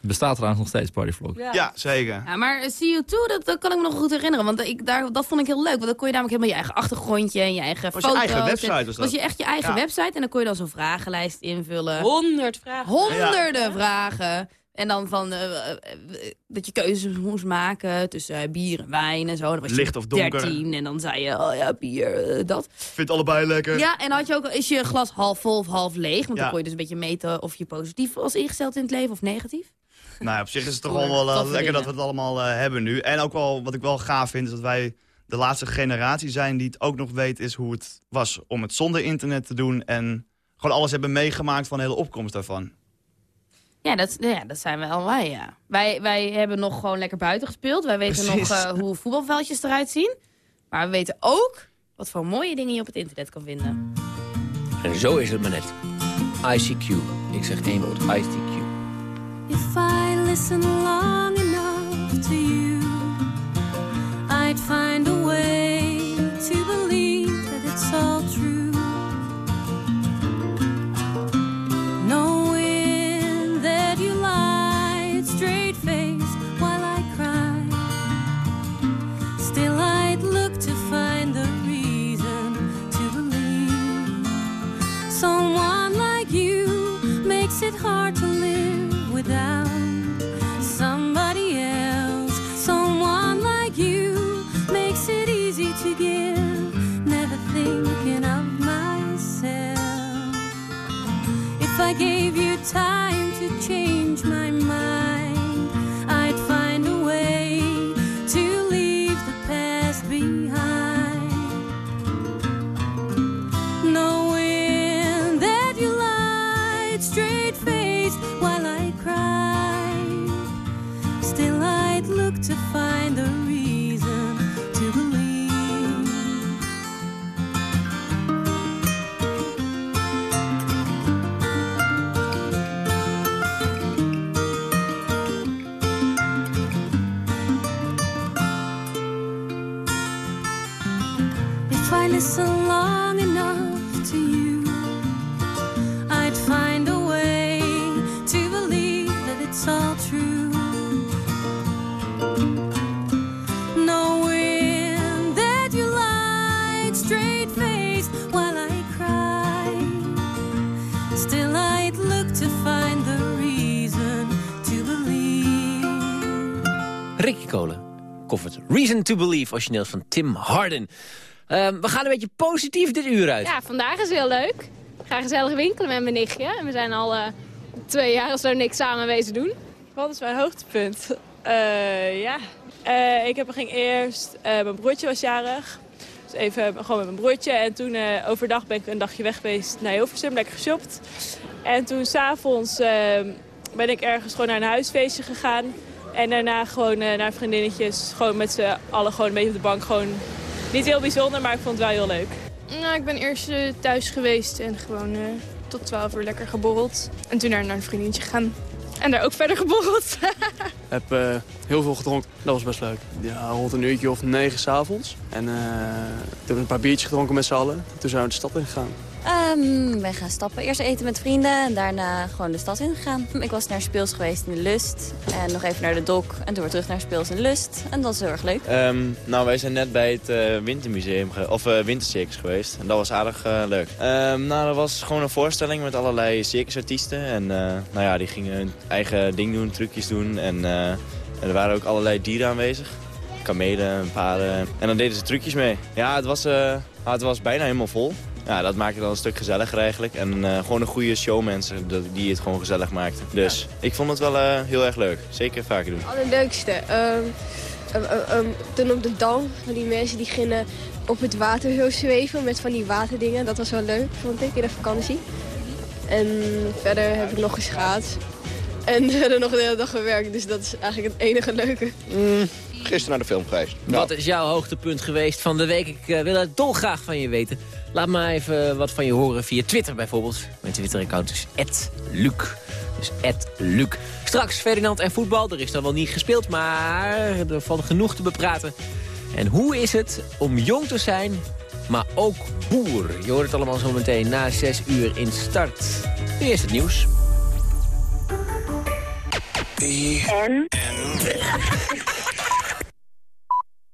Speaker 19: Bestaat trouwens nog steeds Partyvlog.
Speaker 21: Ja.
Speaker 20: Ja, zeker.
Speaker 22: Ja, maar CO2, dat, dat kan ik me nog goed herinneren. Want ik, daar, dat vond ik heel leuk. Want dan kon je namelijk helemaal je eigen achtergrondje en je eigen
Speaker 20: Was je
Speaker 22: foto's.
Speaker 20: eigen
Speaker 22: en-
Speaker 20: website was dat?
Speaker 22: je echt je eigen
Speaker 20: Ja.
Speaker 22: website. En dan kon je dan zo'n vragenlijst invullen.
Speaker 21: Honderd vragen.
Speaker 22: Honderden vragen. En dan van eh, eh, dat je keuzes moest maken tussen eh, bier en wijn en zo. Dan was je
Speaker 20: Licht of donker.
Speaker 22: 13 en dan zei je, oh ja, bier, dat.
Speaker 20: Vind allebei lekker.
Speaker 22: Ja, en had je ook, is je glas half vol of half leeg? Want
Speaker 20: Ja.
Speaker 22: dan kon je dus een beetje meten of je positief was ingesteld in het leven of negatief.
Speaker 20: Nou ja, op zich is het toch
Speaker 22: Ja,
Speaker 20: wel lekker dat we het allemaal hebben nu. En ook wel, wat ik wel gaaf vind, is dat wij de laatste generatie zijn die het ook nog weet is hoe het was om het zonder internet te doen. En gewoon alles hebben meegemaakt van de hele opkomst daarvan.
Speaker 22: Ja, dat, ja, dat zijn wel wij, ja. Wij, wij hebben nog gewoon lekker buiten gespeeld. Wij weten
Speaker 20: Precies.
Speaker 22: nog eh, hoe voetbalveldjes eruit zien. Maar we weten ook wat voor mooie dingen je op het internet kan vinden.
Speaker 3: En zo is het maar net. ICQ. Ik zeg één woord. ICQ.
Speaker 23: If I listen long enough to you, I'd find a way to believe that it's all true. To Believe,
Speaker 3: origineel van Tim Harden. Ehm, we gaan een beetje positief dit uur uit.
Speaker 24: Ja, vandaag is heel leuk. Ik ga gezellig winkelen met mijn nichtje. En we zijn al eh, twee jaar of zo niks samen wezen doen.
Speaker 25: Wat is mijn hoogtepunt? Eh, ja, Eh, ik heb, ging eerst, eh, mijn broertje was jarig. Dus even gewoon met mijn broertje. En toen eh, overdag ben ik een dagje weg geweest naar Hilversum, lekker geshopt. En toen s'avonds uh, ben ik ergens gewoon naar een huisfeestje gegaan. En daarna gewoon eh, naar vriendinnetjes. Gewoon met z'n allen gewoon een beetje op de bank. Gewoon niet heel bijzonder, maar ik vond het wel heel leuk.
Speaker 26: Nou, ik ben eerst eh, thuis geweest en gewoon eh, tot 12 uur lekker geborreld. En toen naar, naar een vriendinnetje gegaan. En daar ook verder geborreld.
Speaker 27: heb eh, heel veel gedronken. Dat was best leuk. Ja, rond een uurtje of negen s'avonds. En eh, toen hebben we een paar biertjes gedronken met z'n allen. Toen zijn we de stad ingegaan.
Speaker 28: Ehm wij gaan stappen. Eerst eten met vrienden en daarna gewoon de stad ingegaan. Ik was naar Speels geweest in de Lust. En nog even naar de Dok. En toen weer terug naar Speels in de Lust. En dat is heel erg leuk.
Speaker 8: Ehm, nou, wij zijn net bij het eh, Wintermuseum, of eh, Wintercircus geweest. En dat was aardig eh, leuk. Ehm, nou, dat was gewoon een voorstelling met allerlei circusartiesten. En nou ja, die gingen hun eigen ding doen, trucjes doen. En er waren ook allerlei dieren aanwezig. Kamelen, paarden. En dan deden ze trucjes mee. Ja, het was, het was bijna helemaal vol. Ja, dat maakte dan een stuk gezelliger eigenlijk. En eh, gewoon een goede showmensen dat- die het gewoon gezellig maakten. Dus ik vond het wel eh, heel erg leuk. Zeker vaker doen.
Speaker 29: allerleukste. Ehm, ehm, ehm, ehm, toen op de Dam, van die mensen die gingen op het water zo zweven met van die waterdingen. Dat was wel leuk, vond ik, in de vakantie. En verder heb ik nog geschaatst. En verder nog de hele dag gewerkt, dus dat is eigenlijk het enige leuke.
Speaker 3: Gisteren naar de film geweest. Wat is jouw hoogtepunt geweest van de week? Ik eh, wil het dolgraag van je weten. Laat me even wat van je horen via Twitter bijvoorbeeld. Mijn Twitter-account is @luc. Dus @luc. Straks Ferdinand en voetbal. Er is dan wel niet gespeeld, maar er valt genoeg te bepraten. En hoe is het om jong te zijn, maar ook boer? Je hoort het allemaal zo meteen na 6 uur in start. Nu eerst het nieuws.